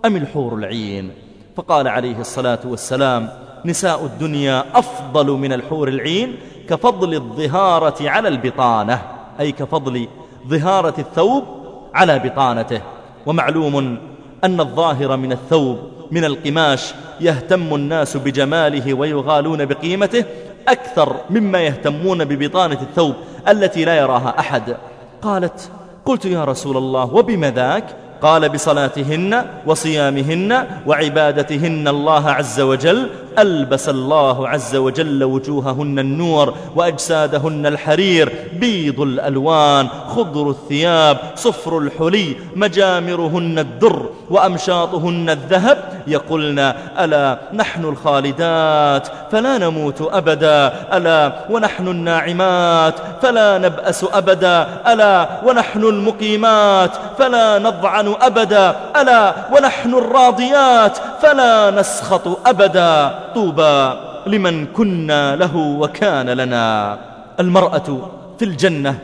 أم الحور العين؟ فقال عليه الصلاة والسلام نساء الدنيا أفضل من الحور العين كفضل الظهارة على البطانة أي كفضل ظهارة الثوب على بطانته. ومعلوم أن الظاهر من الثوب من القماش يهتم الناس بجماله ويغالون بقيمته أكثر مما يهتمون ببطانة الثوب التي لا يراها أحد. قالت قلت يا رسول الله وبم ذاك قال بصلاتهن وصيامهن وعبادتهن الله عز وجل ألبس الله عز وجل وجوههن النور وأجسادهن الحرير بيض الألوان خضر الثياب صفر الحلي مجامرهن الدر وأمشاطهن الذهب. يقولن ألا نحن الخالدات؟ فلا نموت أبدا. ألا ونحن الناعمات؟ فلا نبأس أبدا. ألا ونحن المقيمات؟ فلا نضعن أبدا ألا ونحن الراضيات فلا نسخط أبدا. طوبى لمن كنا له وكان لنا. المرأة في الجنة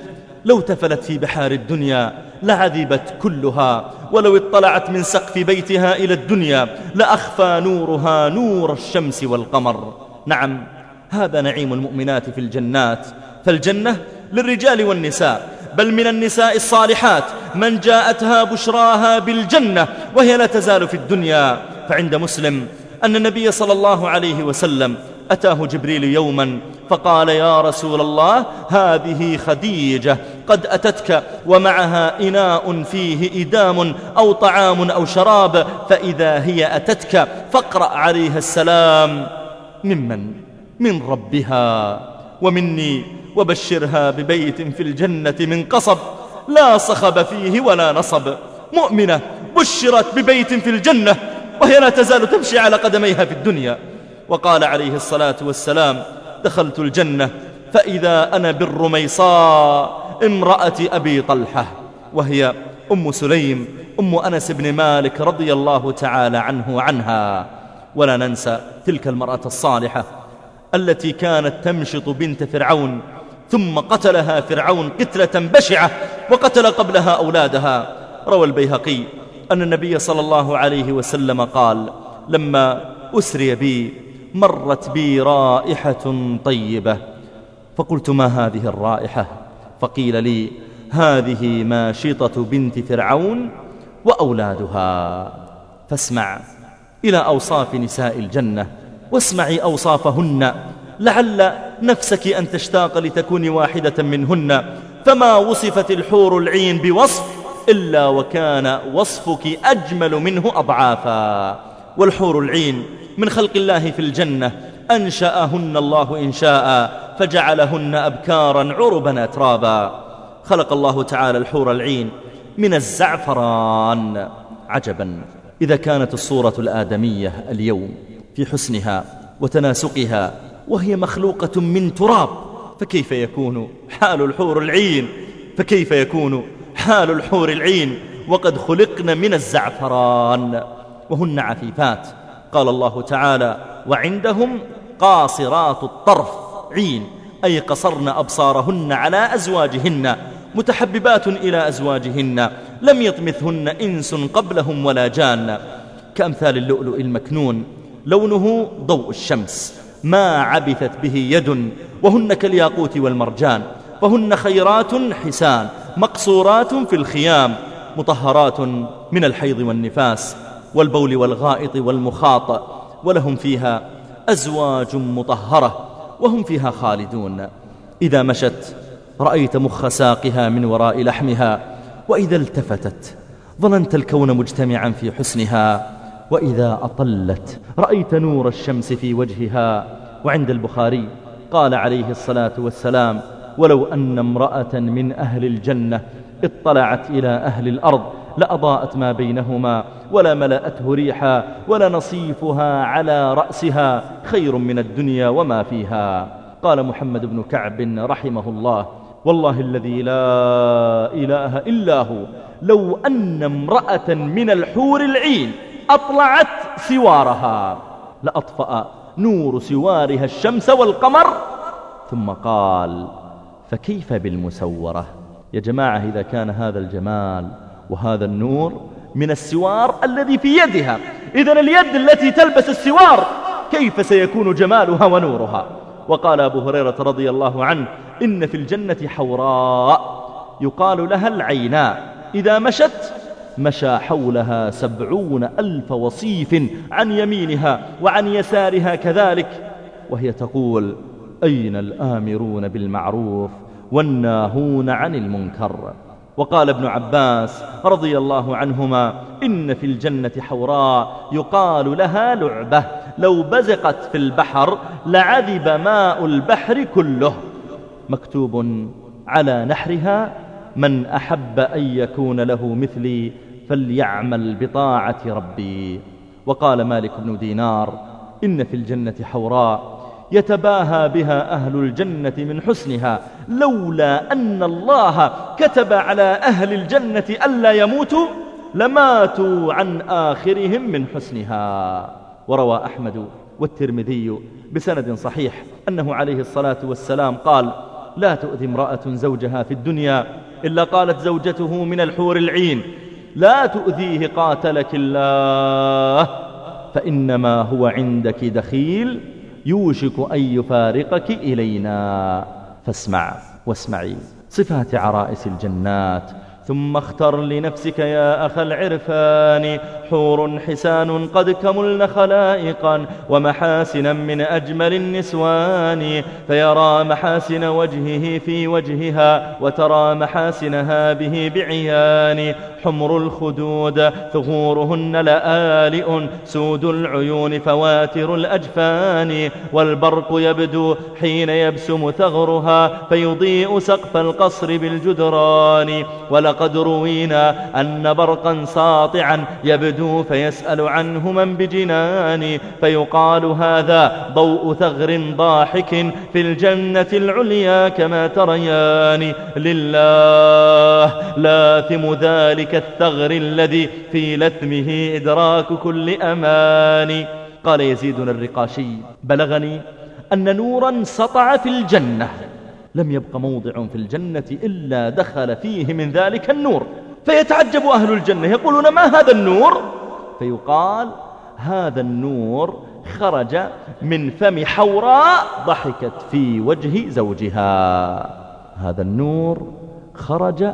لو تفلت في بحار الدنيا لعذبت كلها ولو اطلعت من سقف بيتها إلى الدنيا لأخفى نورها نور الشمس والقمر. نعم هذا نعيم المؤمنات في الجنات. فالجنة للرجال والنساء بل من النساء الصالحات من جاءتها بشراها بالجنة وهي لا تزال في الدنيا. فعند مسلم أن النبي صلى الله عليه وسلم أتاه جبريل يوما فقال يا رسول الله هذه خديجة قد أتتك ومعها إناء فيه إدام أو طعام أو شراب فإذا هي أتتك فاقرأ عليها السلام. ممن؟ من ربها. ومني وبشرها ببيت في الجنة من قصب لا صخب فيه ولا نصب. مؤمنة بشرت ببيت في الجنة وهي لا تزال تمشي على قدميها في الدنيا. وقال عليه الصلاة والسلام دخلت الجنة فإذا أنا بالرميصاء امرأة أبي طلحة وهي أم سليم أم أنس بن مالك رضي الله تعالى عنه وعنها. ولا ننسى تلك المرأة الصالحة التي كانت تمشط بنت فرعون ثم قتلها فرعون قتلة بشعة وقتل قبلها أولادها. روى البيهقي أن النبي صلى الله عليه وسلم قال لما أسري بي مرت بي رائحة طيبة. فقلت ما هذه الرائحة؟ فقيل لي هذه ماشطة بنت فرعون وأولادها. فاسمع إلى أوصاف نساء الجنة واسمعي أوصافهن لعل نفسك أن تشتاق لتكون واحدة منهن. فما وصفت الحور العين بوصف إلا وكان وصفك أجمل منه أضعافا. والحور العين من خلق الله في الجنة. أنشأهن الله إنشاء فجعلهن أبكارا عربا أترابا. خلق الله تعالى الحور العين من الزعفران. عجبا. إذا كانت الصورة الآدمية اليوم في حسنها وتناسقها وهي مخلوقة من تراب. فكيف يكون حال الحور العين؟ فكيف يكون حال الحور العين؟ وقد خلقن من الزعفران. وهن عفيفات. قال الله تعالى وعندهم قاصرات الطرف عين. أي قصرن أبصارهن على أزواجهن. متحببات إلى أزواجهن. لم يطمثهن إنس قبلهم ولا جان. كأمثال اللؤلؤ المكنون. لونه ضوء الشمس. ما عبثت به يد وهن كالياقوت والمرجان فهن خيرات حسان مقصورات في الخيام مطهرات من الحيض والنفاس والبول والغائط والمخاط ولهم فيها أزواج مطهرة وهم فيها خالدون. إذا مشت رأيت مخ ساقها من وراء لحمها وإذا التفتت ظننت الكون مجتمعا في حسنها. وإذا أطلت. رأيت نور الشمس في وجهها وعند البخاري قال عليه الصلاة والسلام ولو أن امرأة من أهل الجنة اطلعت إلى أهل الأرض لأضاءت ما بينهما ولا ملأته ريحا ولا نصيفها على رأسها خير من الدنيا وما فيها. قال محمد بن كعب رحمه الله والله الذي لا إله إلا هو لو أن امرأة من الحور العين أطلعت سوارها. لأطفأ نور سوارها الشمس والقمر. ثم قال فكيف بالمسورة؟ يا جماعة إذا كان هذا الجمال وهذا النور من السوار الذي في يدها إذا اليد التي تلبس السوار كيف سيكون جمالها ونورها؟ وقال أبو هريرة رضي الله عنه إن في الجنة حوراء. يقال لها العيناء. إذا مشت مشى حولها سبعون ألف وصيف عن يمينها وعن يسارها كذلك. وهي تقول أين الآمرون بالمعروف والناهون عن المنكر؟ وقال ابن عباس رضي الله عنهما إن في الجنة حوراء يقال لها لعبة لو بزقت في البحر لعذب ماء البحر كله. مكتوب على نحرها من أحب أن يكون له مثلي فليعمل بطاعة ربي. وقال مالك بن دينار إن في الجنة حوراء يتباهى بها أهل الجنة من حسنها لولا أن الله كتب على أهل الجنة ألا يموتوا لماتوا عن آخرهم من حسنها. وروى أحمد والترمذي بسند صحيح أنه عليه الصلاة والسلام قال لا تؤذي امرأة زوجها في الدنيا إلا قالت زوجته من الحور العين لا تؤذيه قاتلك الله فإنما هو عندك دخيل يوشك أن يفارقك إلينا. فاسمع واسمعي. صفات عرائس الجنات ثم اختر لنفسك يا أخ العرفان. حور حسان قد كملن خلائقا ومحاسنا من أجمل النسوان. فيرى محاسن وجهه في وجهها وترى محاسنها به بعيان. حمر الخدود ثغورهن لآلئ سود العيون فواتر الأجفان. والبرق يبدو حين يبسم ثغرها فيضيء سقف القصر بالجدران. ولقد ولقد روينا أن برقا ساطعا يبدو فيسأل عنه من بجنان فيقال هذا ضوء ثغر ضاحك في الجنة العليا كما تريان. لله لاثم ذلك الثغر الذي في لثمه إدراك كل أمان. قال يزيد الرقاشي بلغني أن نورا سطع في الجنة. لم يبق موضع في الجنة إلا دخل فيه من ذلك النور. فيتعجب أهل الجنة يقولون ما هذا النور؟ فيقال هذا النور خرج من فم حوراء ضحكت في وجه زوجها. هذا النور خرج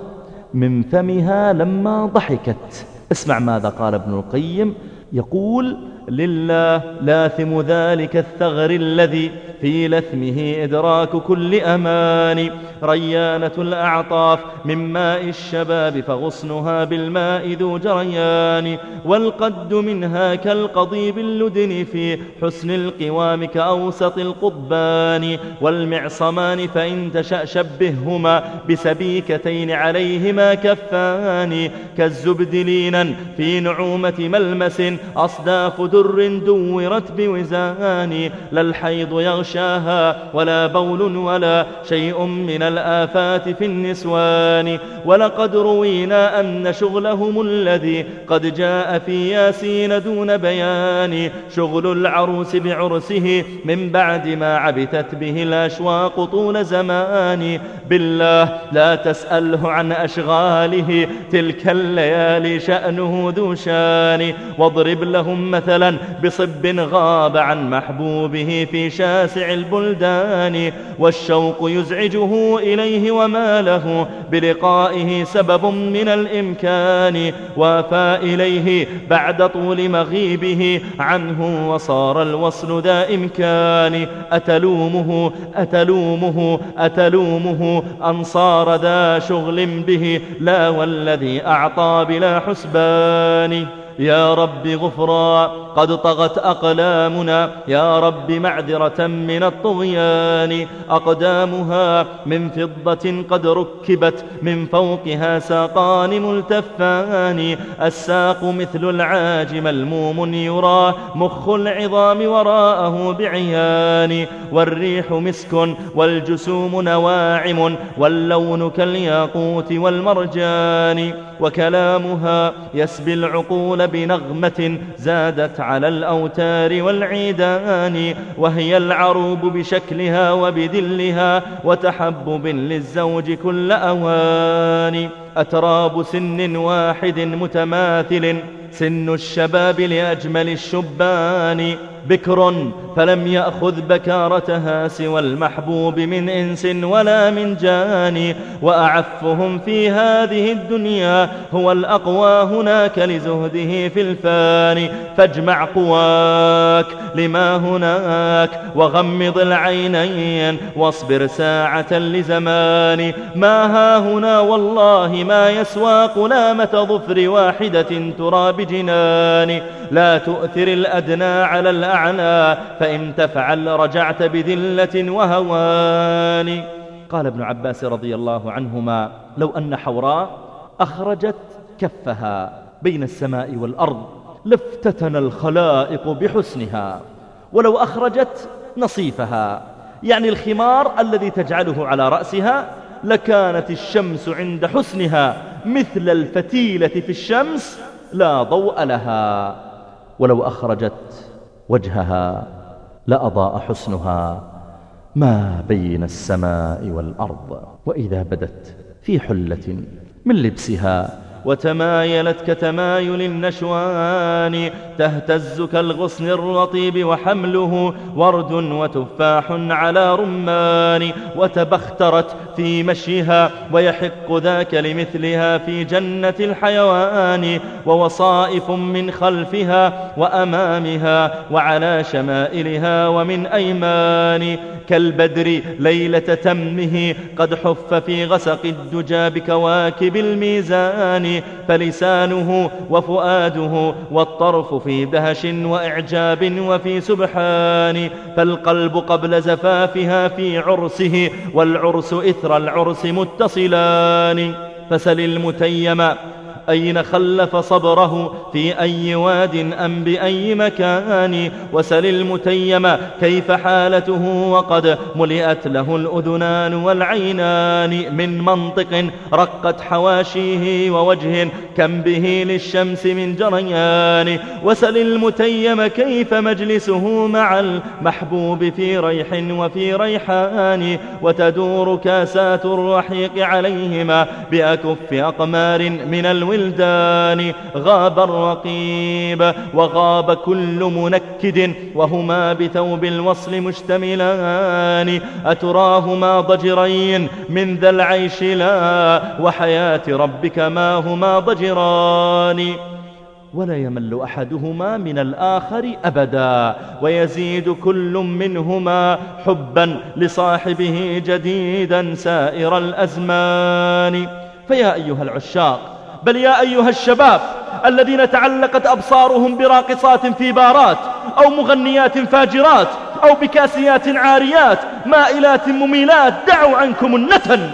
من فمها لما ضحكت. اسمع ماذا قال ابن القيم. يقول لله لاثم ذلك الثغر الذي في لثمه إدراك كل أمان. ريانة الأعطاف من ماء الشباب فغصنها بالماء ذو جريان. والقد منها كالقضيب اللدن في حسن القوام كأوسط القضبان. والمعصمان فإن تشأ شبههما بسبيكتين عليهما كفان. كالزبد لينا في نعومة ملمس أصداف در دورت بوزان لا الحيض يغشاها ولا بول ولا شيء من الآفات في النسوان. ولقد روينا أن شغلهم الذي قد جاء في ياسين دون بيان. شغل العروس بعرسه من بعد ما عبثت به الأشواق طول زمان. بالله لا تسأله عن أشغاله تلك الليالي شأنه ذو شان. واضرب لهم مثلا بصب غاب عن محبوبه في شاسع البلدان والشوق يزعجه إليه وما له بلقائه سبب من الإمكان وافى إليه بعد طول مغيبه عنه وصار الوصل ذا إمكان. أتلومه أتلومه أتلومه أنصار ذا شغل به لا والذي أعطى بلا حسبان. يا رب غفرا قد طغت أقلامنا يا رب معذرة من الطغيان. أقدامها من فضة قد ركبت من فوقها ساقان ملتفان. الساق مثل العاج ملموم يرى مخ العظام وراءه بعيان. والريح مسك والجسوم نواعم واللون كالياقوت والمرجان. وكلامها يسبي العقول بنغمة زادت على الأوتار والعيدان وهي العروب بشكلها وبدلها وتحبب للزوج كل أوان. أتراب سن واحد متماثل سن الشباب لأجمل الشبان. بكر فلم يأخذ بكارتها سوى المحبوب من إنس ولا من جان وأعفهم في هذه الدنيا هو الأقوى هناك لزهده في الفان. فاجمع قواك لما هناك وغمض العينين واصبر ساعة لزمان. ما ها هنا والله ما يسوى قلامة ظفر واحدة ترى بجنان. لا تؤثر الأدنى على الأعلى فإن تفعل رجعت بذلة وهوان. قال ابن عباس رضي الله عنهما لو أن حوراء أخرجت كفها بين السماء والأرض لافتتن الخلائق بحسنها. ولو أخرجت نصيفها يعني الخمار الذي تجعله على رأسها لكانت الشمس عند حسنها مثل الفتيلة في الشمس لا ضوء لها. ولو أخرجت وجهها لأضاء حسنها ما بين السماء والأرض وإذا بدت في حلة من لبسها وتمايلت كتمايل النشوان تهتز كالغصن الرطيب وحمله ورد وتفاح على رمان وتبخترت في مشيها ويحق ذاك لمثلها في جنة الحيوان ووصائف من خلفها وأمامها وعلى شمائلها ومن أيمان. كالبدر ليلة تمه قد حف في غسق الدجى بكواكب الميزان فلسانه وفؤاده والطرف في دهش وإعجاب وفي سبحان فالقلب قبل زفافها في عرسه والعرس إثر العرس متصلان. فسل المتيم أين خلف صبره في أي واد أم بأي مكان؟ وسل المتيم كيف حالته وقد ملئت له الأذنان والعينان من منطق رقت حواشيه ووجه كم به للشمس من جريان؟ وسل المتيم كيف مجلسه مع المحبوب في ريح وفي ريحان؟ وتدور كاسات الرحيق عليهما بأكف أقمار من الولد الولدان غاب الرقيب وغاب كل منكد وهما بثوب الوصل مشتملان أتراهما ضجرين من ذا العيش لا وحياة ربك ما هما ضجران ولا يمل أحدهما من الآخر أبدا ويزيد كل منهما حبا لصاحبه جديدا سائر الأزمان فيا أيها العشاق بل يا أيها الشباب الذين تعلقت أبصارهم براقصات في بارات أو مغنيات فاجرات أو بكاسيات عاريات مائلات مميلات دعوا عنكم النتن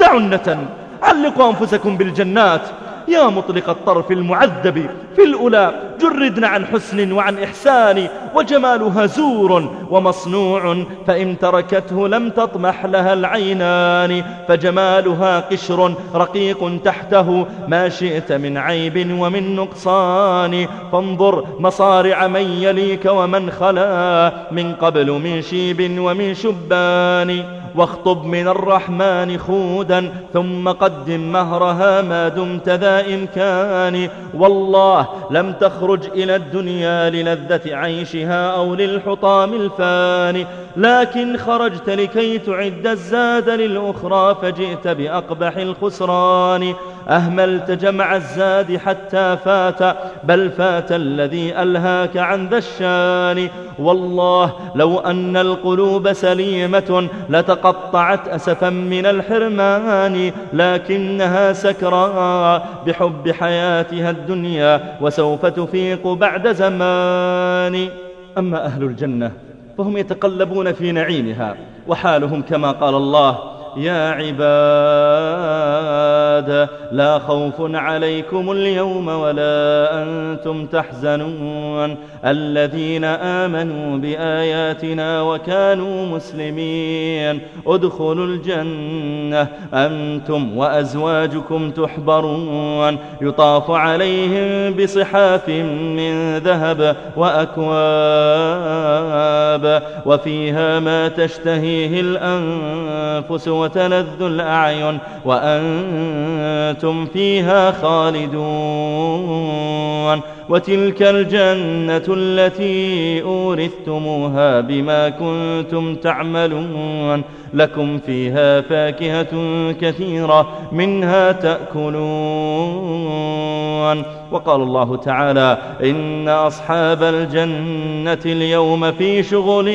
دعوا النتن علقوا أنفسكم بالجنات. يا مطلق الطرف المعذب. في الأولى جردنا عن حسن وعن إحسان وجمالها زور ومصنوع فإن تركته لم تطمح لها العينان فجمالها قشر رقيق تحته ما شئت من عيب ومن نقصان. فانظر مصارع من يليك ومن خلا من قبل من شيب ومن شبان. واخطب من الرحمن خودا ثم قدم مهرها ما دمت ذا إمكان. والله لم تخرج إلى الدنيا للذة عيشها أو للحطام الفاني لكن خرجت لكي تعد الزاد للأخرى فجئت بأقبح الخسران. أهملت جمع الزاد حتى فات بل فات الذي ألهاك عن ذا الشان. والله لو أن القلوب سليمة لتقطعت أسفا من الحرمان لكنها سكرى بحب حياتها الدنيا وسوف تفيق بعد زمان. أما أهل الجنة فهم يتقلبون في نعيمها وحالهم كما قال الله يا عباد لا خوف عليكم اليوم ولا أنتم تحزنون. الذين آمنوا بآياتنا وكانوا مسلمين ادخلوا الجنة أنتم وأزواجكم تحبرون. يطاف عليهم بصحاف من ذهب وأكواب وفيها ما تشتهيه الأنفس وتلذ الأعين وأنتم فيها خالدون وتلك الجنة التي أورثتموها بما كنتم تعملون. لكم فيها فاكهة كثيرة منها تأكلون. وقال الله تعالى إن أصحاب الجنة اليوم في شغل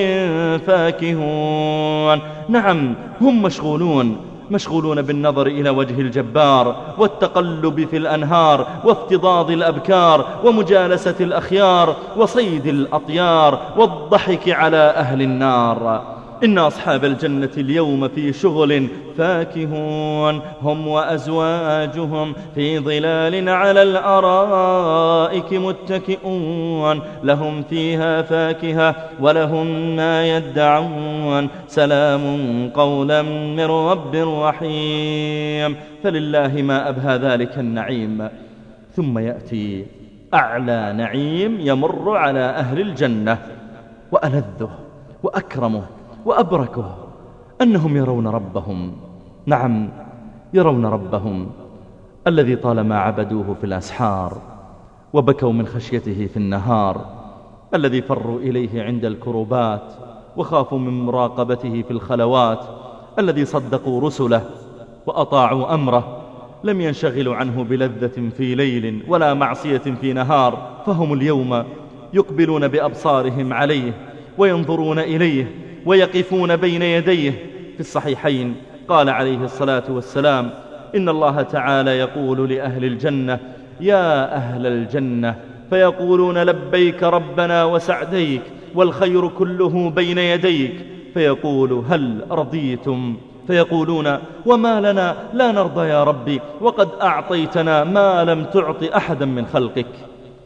فاكهون. نعم هم مشغولون. مشغولون بالنظر إلى وجه الجبار والتقلب في الأنهار وافتضاض الأبكار ومجالسة الأخيار وصيد الأطيار والضحك على أهل النار. إن أصحاب الجنة اليوم في شغل فاكهون هم وأزواجهم في ظلال على الأرائك متكئون. لهم فيها فاكهة ولهم ما يدعون. سلام قولا من رب رحيم. فلله ما أبهى ذلك النعيم. ثم يأتي أعلى نعيم يمر على أهل الجنة وألذه وأكرمه. وأبركه أنهم يرون ربهم. نعم يرون ربهم الذي طالما عبدوه في الأسحار وبكوا من خشيته في النهار الذي فروا إليه عند الكروبات وخافوا من مراقبته في الخلوات الذي صدقوا رسله وأطاعوا أمره لم ينشغلوا عنه بلذة في ليل ولا معصية في نهار فهم اليوم يقبلون بأبصارهم عليه وينظرون إليه ويقفون بين يديه في الصحيحين. قال عليه الصلاة والسلام إن الله تعالى يقول لأهل الجنة يا أهل الجنة فيقولون لبيك ربنا وسعديك والخير كله بين يديك. فيقول هل رضيتم؟ فيقولون وما لنا لا نرضى يا ربي وقد أعطيتنا ما لم تعط أحدا من خلقك.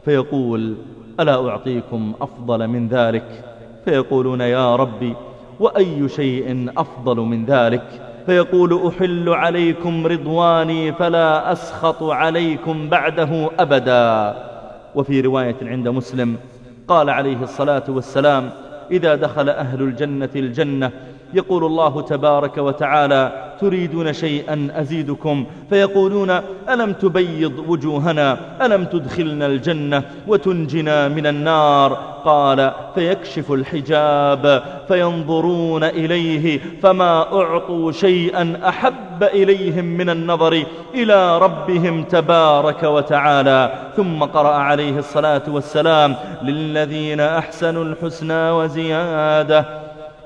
فيقول ألا أعطيكم أفضل من ذلك؟ فيقولون يا ربي وأي شيء أفضل من ذلك؟ فيقول أحل عليكم رضواني فلا أسخط عليكم بعده أبدا. وفي رواية عند مسلم قال عليه الصلاة والسلام إذا دخل أهل الجنة الجنة يقول الله تبارك وتعالى تريدون شيئا أزيدكم. فيقولون ألم تبيض وجوهنا؟ ألم تدخلنا الجنة وتنجنا من النار؟ قال فيكشف الحجاب فينظرون إليه فما أعطوا شيئا أحب إليهم من النظر إلى ربهم تبارك وتعالى. ثم قرأ عليه الصلاة والسلام للذين أحسنوا الحسنى وزيادة.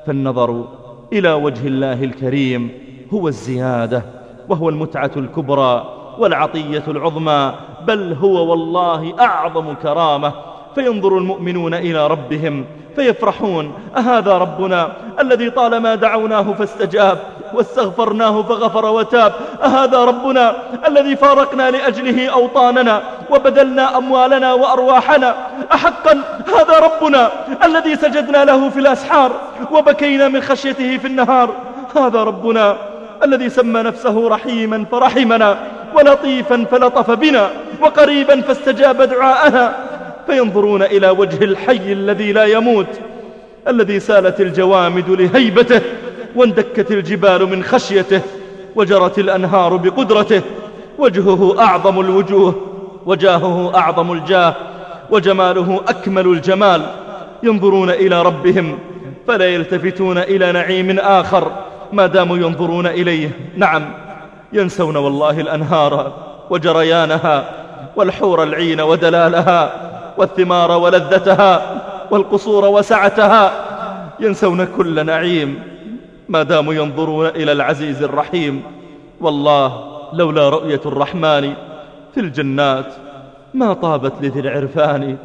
فالنظر إلى وجه الله الكريم هو الزيادة وهو المتعة الكبرى والعطية العظمى بل هو والله أعظم كرامة. فينظر المؤمنون إلى ربهم فيفرحون أهذا ربنا الذي طالما دعوناه فاستجاب واستغفرناه فغفر وتاب أهذا ربنا الذي فارقنا لأجله أوطاننا وبدلنا أموالنا وأرواحنا أحقا هذا ربنا الذي سجدنا له في الأسحار وبكينا من خشيته في النهار هذا ربنا الذي سمى نفسه رحيما فرحمنا ولطيفا فلطف بنا وقريبا فاستجاب دعاءنا فينظرون إلى وجه الحي الذي لا يموت الذي سالت الجوامد لهيبته واندكت الجبال من خشيته وجرت الأنهار بقدرته وجهه أعظم الوجوه وجاهه أعظم الجاه وجماله أكمل الجمال. ينظرون إلى ربهم فلا يلتفتون إلى نعيم آخر ما داموا ينظرون إليه. نعم ينسون والله الأنهار وجريانها والحور العين ودلالها. والثمار ولذتها والقصور وسعتها ينسون كل نعيم ما داموا ينظرون إلى العزيز الرحيم والله لولا رؤية الرحمن في الجنات ما طابت لذي العرفان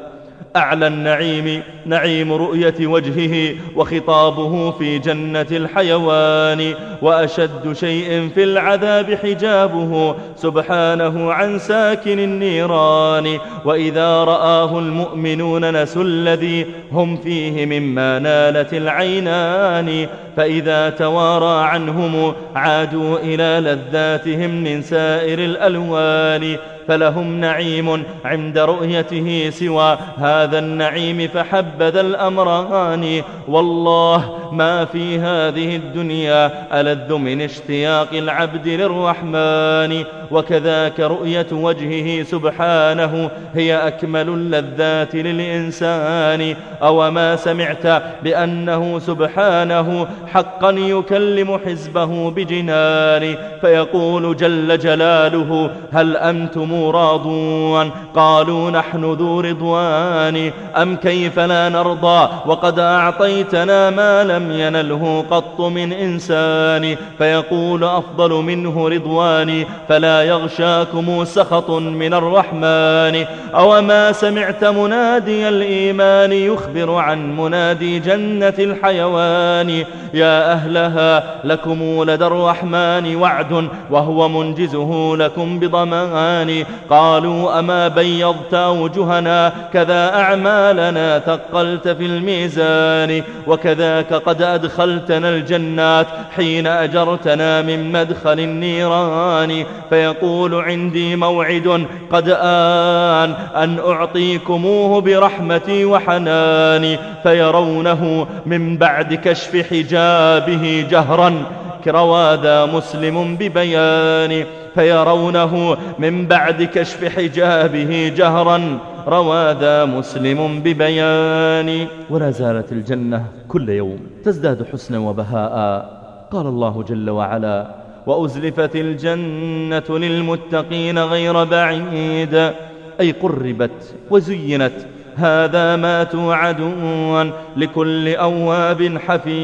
أعلى النعيم نعيم رؤية وجهه وخطابه في جنة الحيوان وأشد شيء في العذاب حجابه سبحانه عن ساكن النيران. وإذا رآه المؤمنون نسوا الذي هم فيه مما نالت العينان. فإذا توارى عنهم عادوا إلى لذاتهم من سائر الألوان. فلهم نعيم عند رؤيته سوى هذا النعيم فحبذا الأمران. والله ما في هذه الدنيا ألذ من اشتياق العبد للرحمن. وكذاك رؤية وجهه سبحانه هي أكمل اللذات للإنسان. أو ما سمعت بأنه سبحانه حقا يكلم حزبه بجنان. فيقول جل جلاله هل أنتم راضون. قالوا نحن ذو رضوان. أم كيف لا نرضى؟ وقد أعطيتنا ما لم ينله قط من إنسان. فيقول أفضل منه رضواني فلا يغشاكم سخط من الرحمن. أو ما سمعت منادي الإيمان يخبر عن منادي جنة الحيوان. يا أهلها لكم لدى الرحمن وعد وهو منجزه لكم بضمان. قالوا أما بيضت وجهنا كذا أعمالنا ثقلت في الميزان وكذاك قد أدخلتنا الجنات حين أجرتنا من مدخل النيران فيقول عندي موعد قد آن أن أعطيكموه برحمتي وحناني فيرونه من بعد كشف حجابه جهرا رواذا مسلم ببيان فيرونه من بعد كشف حجابه جهرا رواذا مسلم ببيان. ولا زالت الجنة كل يوم تزداد حسنا وبهاء. قال الله جل وعلا وأزلفت الجنة للمتقين غير بعيد. أي قربت وزينت هذا ما توعدون لكل أواب حفيظ.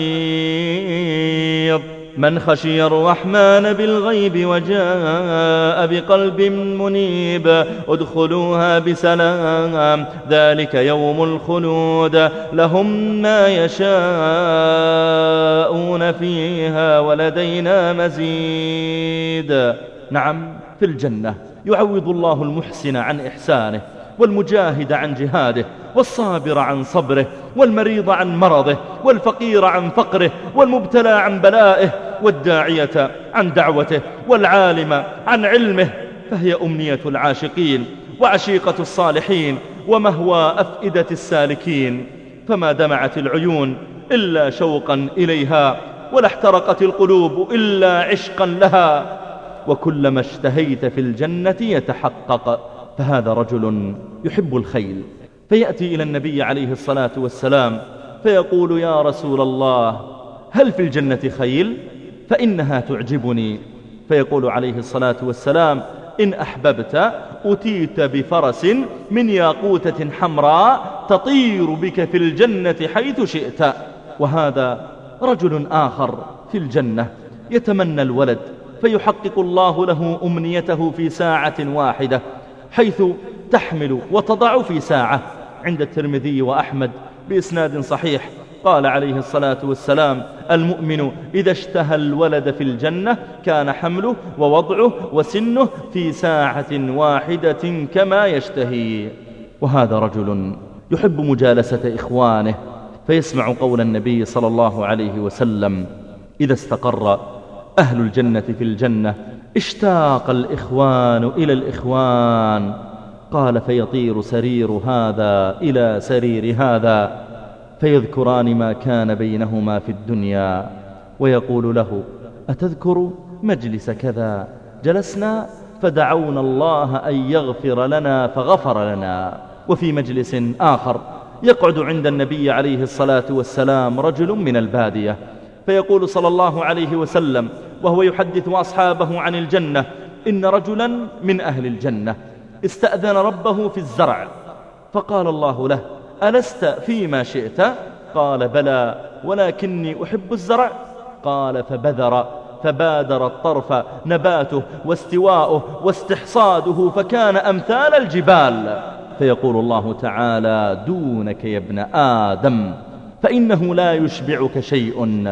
من خشي الرحمن بالغيب وجاء بقلب منيب ادخلوها بسلام ذلك يوم الخلود. لهم ما يشاءون فيها ولدينا مزيد. نعم في الجنة يعوض الله المحسن عن إحسانه. والمجاهد عن جهاده والصابر عن صبره والمريض عن مرضه والفقير عن فقره والمبتلى عن بلائه والداعية عن دعوته والعالم عن علمه فهي أمنية العاشقين وعشيقة الصالحين ومهوى أفئدة السالكين. فما دمعت العيون إلا شوقا إليها ولا احترقت القلوب إلا عشقا لها. وكلما اشتهيت في الجنة يتحقق فهذا رجل يحب الخيل. فيأتي إلى النبي عليه الصلاة والسلام فيقول يا رسول الله هل في الجنة خيل؟ فإنها تعجبني. فيقول عليه الصلاة والسلام إن أحببت أتيت بفرس من ياقوتة حمراء تطير بك في الجنة حيث شئت. وهذا رجل آخر في الجنة يتمنى الولد فيحقق الله له أمنيته في ساعة واحدة. حيث تحمل وتضع في ساعة. عند الترمذي وأحمد بإسناد صحيح. قال عليه الصلاة والسلام المؤمن إذا اشتهى الولد في الجنة كان حمله ووضعه وسنه في ساعة واحدة كما يشتهي. وهذا رجل يحب مجالسة إخوانه فيسمع قول النبي صلى الله عليه وسلم إذا استقر أهل الجنة في الجنة اشتاق الإخوان إلى الإخوان. قال فيطير سرير هذا إلى سرير هذا فيذكران ما كان بينهما في الدنيا. ويقول له أتذكر مجلس كذا؟ جلسنا فدعونا الله أن يغفر لنا فغفر لنا. وفي مجلس آخر يقعد عند النبي عليه الصلاة والسلام رجل من البادية فيقول صلى الله عليه وسلم وهو يحدث أصحابه عن الجنة. إن رجلا من أهل الجنة. استأذن ربه في الزرع. فقال الله له ألست فيما شئت؟ قال بلى ولكني أحب الزرع. قال فبذر فبادر الطرف نباته واستواؤه واستحصاده فكان أمثال الجبال. فيقول الله تعالى دونك يا ابن آدم فإنه لا يشبعك شيء.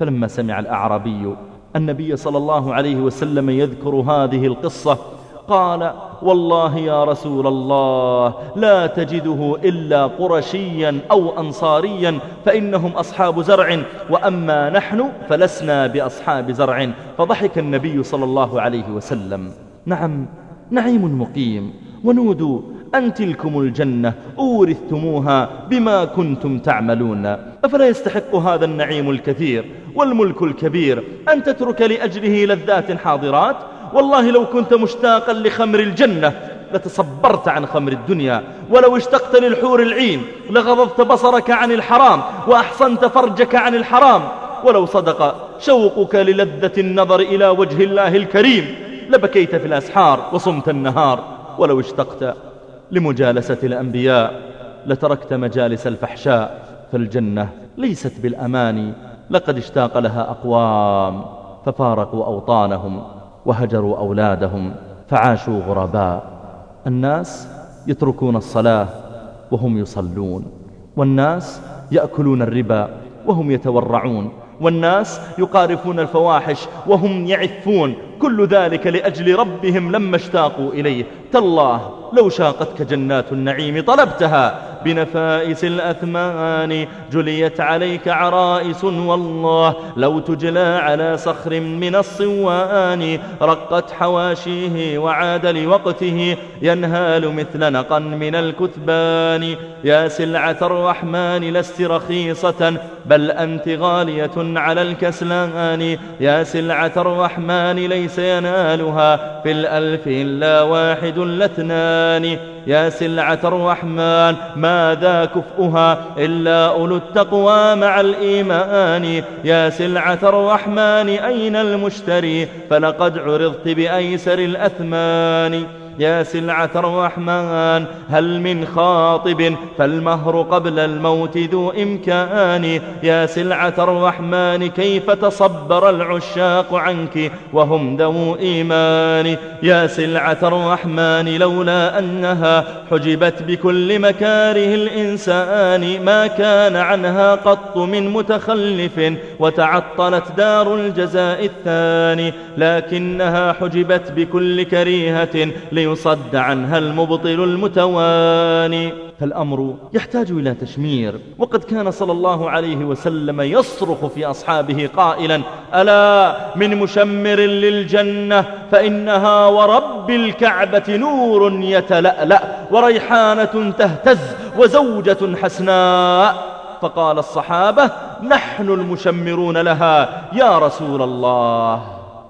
فلما سمع الأعرابي النبي صلى الله عليه وسلم يذكر هذه القصة. قال والله يا رسول الله لا تجده إلا قرشيا أو أنصاريا فإنهم أصحاب زرع وأما نحن فلسنا بأصحاب زرع. فضحك النبي صلى الله عليه وسلم. نعم نعيم مقيم. ونودوا أن تلكم الجنة أورثتموها بما كنتم تعملون. أفلا يستحق هذا النعيم الكثير؟ والملك الكبير أن تترك لأجله لذات حاضرات؟ والله لو كنت مشتاقا لخمر الجنة لتصبرت عن خمر الدنيا ولو اشتقت للحور العين لغضضت بصرك عن الحرام وأحصنت فرجك عن الحرام ولو صدق شوقك للذة النظر إلى وجه الله الكريم لبكيت في الأسحار وصمت النهار ولو اشتقت لمجالسة الأنبياء لتركت مجالس الفحشاء فالجنة ليست بالأماني لقد اشتاق لها أقوام ففارقوا أوطانهم وهجروا أولادهم فعاشوا غرباء. الناس يتركون الصلاة وهم يصلون والناس يأكلون الربا وهم يتورعون والناس يقارفون الفواحش وهم يعفون. كل ذلك لأجل ربهم لما اشتاقوا إليه. تالله لو شاقتك جنات النعيم طلبتها. بنفائس الأثمان جليت عليك عرائس والله لو تجلى على صخر من الصوان رقت حواشيه وعاد لوقته ينهال مثل نقا من الكثبان. يا سلعة الرحمن لست رخيصة بل أنت غالية على الكسلان. يا سلعة الرحمن ليس ينالها في الألف إلا واحد لاثنان يا سلعة الرحمن ماذا كفؤها إلا أولو التقوى مع الإيمان؟ يا سلعة الرحمن أين المشتري؟ فلقد عرضت بأيسر الأثمان. يا سلعة الرحمن هل من خاطب؟ فالمهر قبل الموت ذو إمكان. يا سلعة الرحمن كيف تصبر العشاق عنك وهم ذو إيمان؟ يا سلعة الرحمن لولا أنها حجبت بكل مكاره الإنسان ما كان عنها قط من متخلف وتعطلت دار الجزاء الثاني لكنها حجبت بكل كريهة ليصد عنها المبطل المتواني. فالأمر يحتاج إلى تشمير. وقد كان صلى الله عليه وسلم يصرخ في أصحابه قائلا ألا من مشمر للجنة فإنها ورب الكعبة نور يتلألأ وريحانة تهتز وزوجة حسناء. فقال الصحابة نحن المشمرون لها يا رسول الله.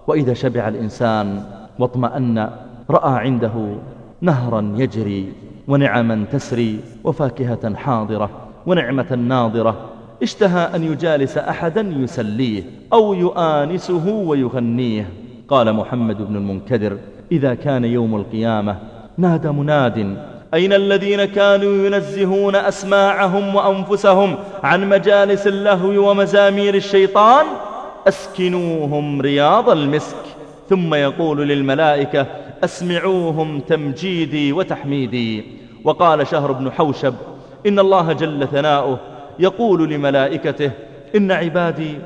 وإذا شبع الإنسان واطمأن رأى عنده نهرا يجري ونعما تسري وفاكهة حاضرة ونعمة ناضرة اشتهى أن يجالس أحدا يسليه أو يؤانسه ويغنيه. قال محمد بن المنكدر إذا كان يوم القيامة نادى مناد أين الذين كانوا ينزهون أسماعهم وأنفسهم عن مجالس اللهو ومزامير الشيطان؟ أسكنوهم رياض المسك. ثم يقول للملائكة أسمعوهم تمجيدي وتحميدي. وقال شهر بن حوشب إن الله جل ثناؤه يقول لملائكته إن عبادي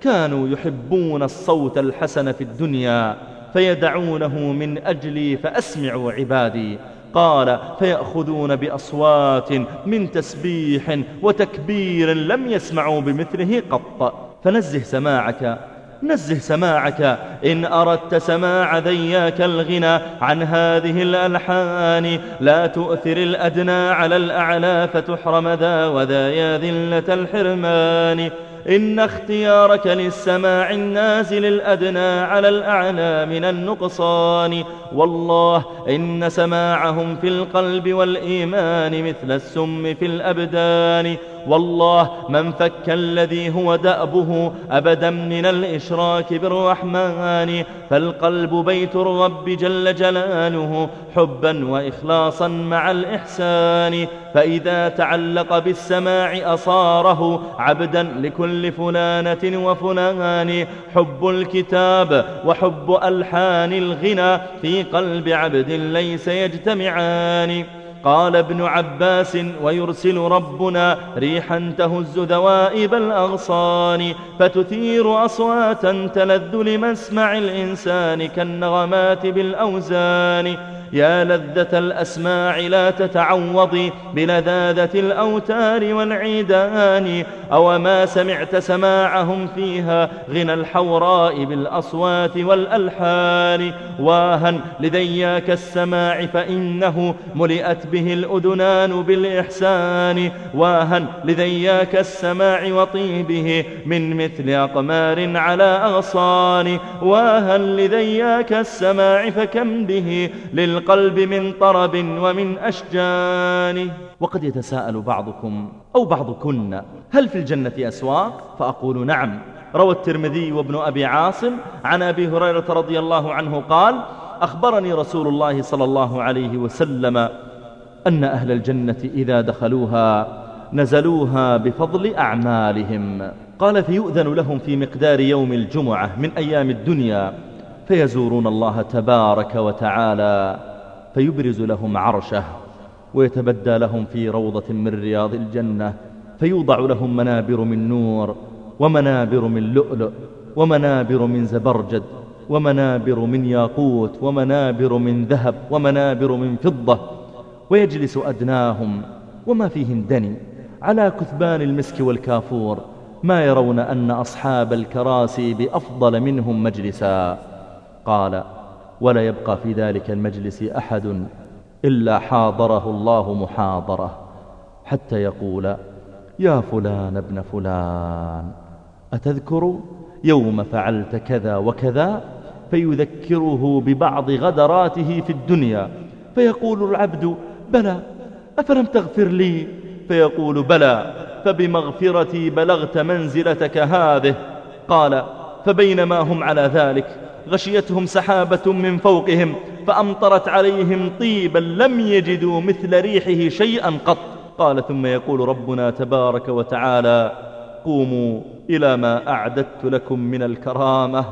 كانوا يحبون الصوت الحسن في الدنيا فيدعونه من أجلي فأسمعوا عبادي. قال فيأخذون بأصوات من تسبيح وتكبير لم يسمعوا بمثله قط. فنزه سماعك. نزه سماعك. إن أردت سماع ذياك الغنى عن هذه الألحان لا تؤثر الأدنى على الأعلى فتحرم ذا وذا يا ذلة الحرمان. إن اختيارك للسماع النازل الأدنى على الأعلى من النقصان. والله إن سماعهم في القلب والإيمان مثل السم في الأبدان. والله من فك الذي هو دأبه أبدا من الإشراك بالرحمن فالقلب بيت الرب جل جلاله حبا وإخلاصا مع الإحسان فإذا تعلق بالسماع أصاره عبدا لكل فلانة وفلان حب الكتاب وحب ألحان الغنى في قلب عبد ليس يجتمعان. قال ابن عباس ويرسل ربنا ريحا تهز ذوائب الأغصان فتثير أصواتا تلذ لمسمع الإنسان كالنغمات بالأوزان يا لذة الأسماع لا تتعوضي بلذاذة الأوتار والعيدان. أو ما سمعت سماعهم فيها غنى الحوراء بالأصوات والألحان. واها لذياك السماع فإنه ملئت به الأذنان بالإحسان. واها لذياك السماع وطيبه من مثل أقمار على أغصان. واها لذياك السماع فكم به للقرآن القلب من طرب ومن أشجان. وقد يتساءل بعضكم أو بعضكن هل في الجنة أسواق؟ فأقول نعم. روى الترمذي وابن أبي عاصم عن أبي هريرة رضي الله عنه قال أخبرني رسول الله صلى الله عليه وسلم أن أهل الجنة إذا دخلوها نزلوها بفضل أعمالهم. قال فيؤذن لهم في مقدار يوم الجمعة من أيام الدنيا. فيزورون الله تبارك وتعالى فيبرز لهم عرشه ويتبدى لهم في روضة من رياض الجنة فيوضع لهم منابر من نور ومنابر من لؤلؤ ومنابر من زبرجد ومنابر من ياقوت ومنابر من ذهب ومنابر من فضة ويجلس أدناهم وما فيهم دني على كثبان المسك والكافور ما يرون أن أصحاب الكراسي بأفضل منهم مجلسا قال ولا يبقى في ذلك المجلس أحد إلا حاضره الله محاضرة حتى يقول يا فلان ابن فلان أتذكر يوم فعلت كذا وكذا؟ فيذكره ببعض غدراته في الدنيا. فيقول العبد بلى أفلم تغفر لي؟ فيقول بلى فبمغفرتي بلغت منزلتك هذه. قال فبينما هم على ذلك غشيتهم سحابة من فوقهم فأمطرت عليهم طيبا لم يجدوا مثل ريحه شيئا قط. قال ثم يقول ربنا تبارك وتعالى قوموا إلى ما أعددت لكم من الكرامة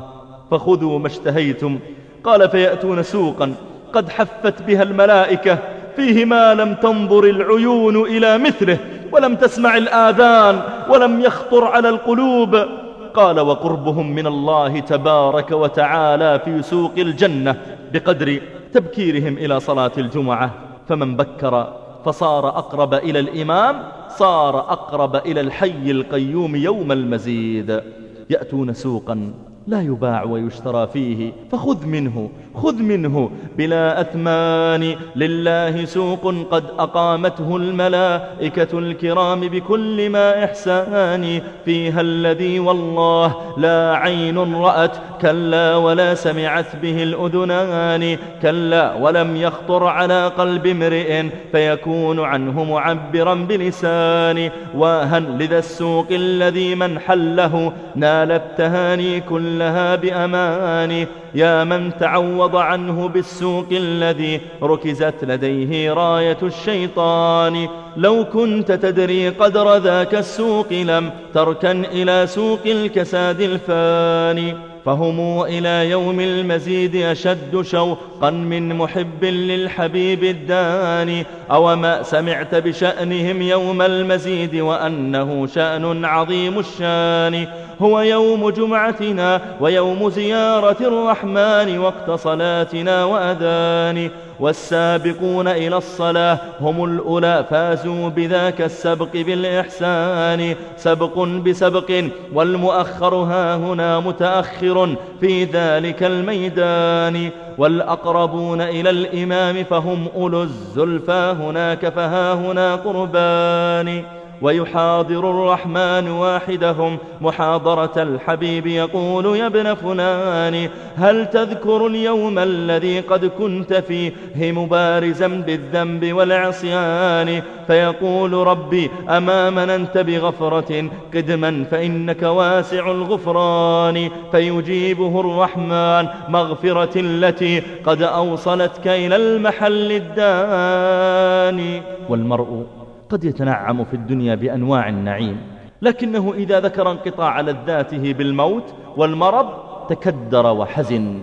فخذوا ما اشتهيتم. قال فيأتون سوقا قد حفت بها الملائكة فيه ما لم تنظر العيون إلى مثله ولم تسمع الآذان ولم يخطر على القلوب. قال وقربهم من الله تبارك وتعالى في سوق الجنة بقدر تبكيرهم إلى صلاة الجمعة. فمن بكر فصار أقرب إلى الإمام صار أقرب إلى الحي القيوم يوم المزيد. يأتون سوقا لا يباع ويشترى فيه فخذ منه خذ منه. بلا أثمان لله سوق قد أقامته الملائكة الكرام بكل ما إحسان. فيها الذي والله لا عين رأت كلا ولا سمعت به الأذنان كلا ولم يخطر على قلب امرئ فيكون عنه معبرا بلسان. واهن لذا السوق الذي من حله نال التهاني كلها بأمان يا من تعوض عنه بالسوق الذي ركزت لديه راية الشيطان. لو كنت تدري قدر ذاك السوق لم تركن إلى سوق الكساد الفاني. فهم إلى يوم المزيد أشد شوقا من محب للحبيب الداني. أو ما سمعت بشأنهم يوم المزيد وأنه شأن عظيم الشان. هو يوم جمعتنا ويوم زيارة الرحمن وقت صلاتنا وأذان والسابقون إلى الصلاة هم الأولى فازوا بذاك السبق بالإحسان. سبق بسبق والمؤخر ها هنا متأخر في ذلك الميدان. والأقربون إلى الإمام فهم أولو الزلفى هناك فها هنا قربان. ويحاضر الرحمن واحدهم محاضرة الحبيب يقول يا ابن فلان هل تذكر اليوم الذي قد كنت فيه؟ مبارزا بالذنب والعصيان. فيقول ربي أمام أنت بغفرة؟ قدما فإنك واسع الغفران. فيجيبه الرحمن مغفرة التي قد أوصلتك إلى المحل الداني. والمرء قد يتنعم في الدنيا بأنواع النعيم لكنه إذا ذكر انقطاع لذاته بالموت والمرض تكدر وحزن.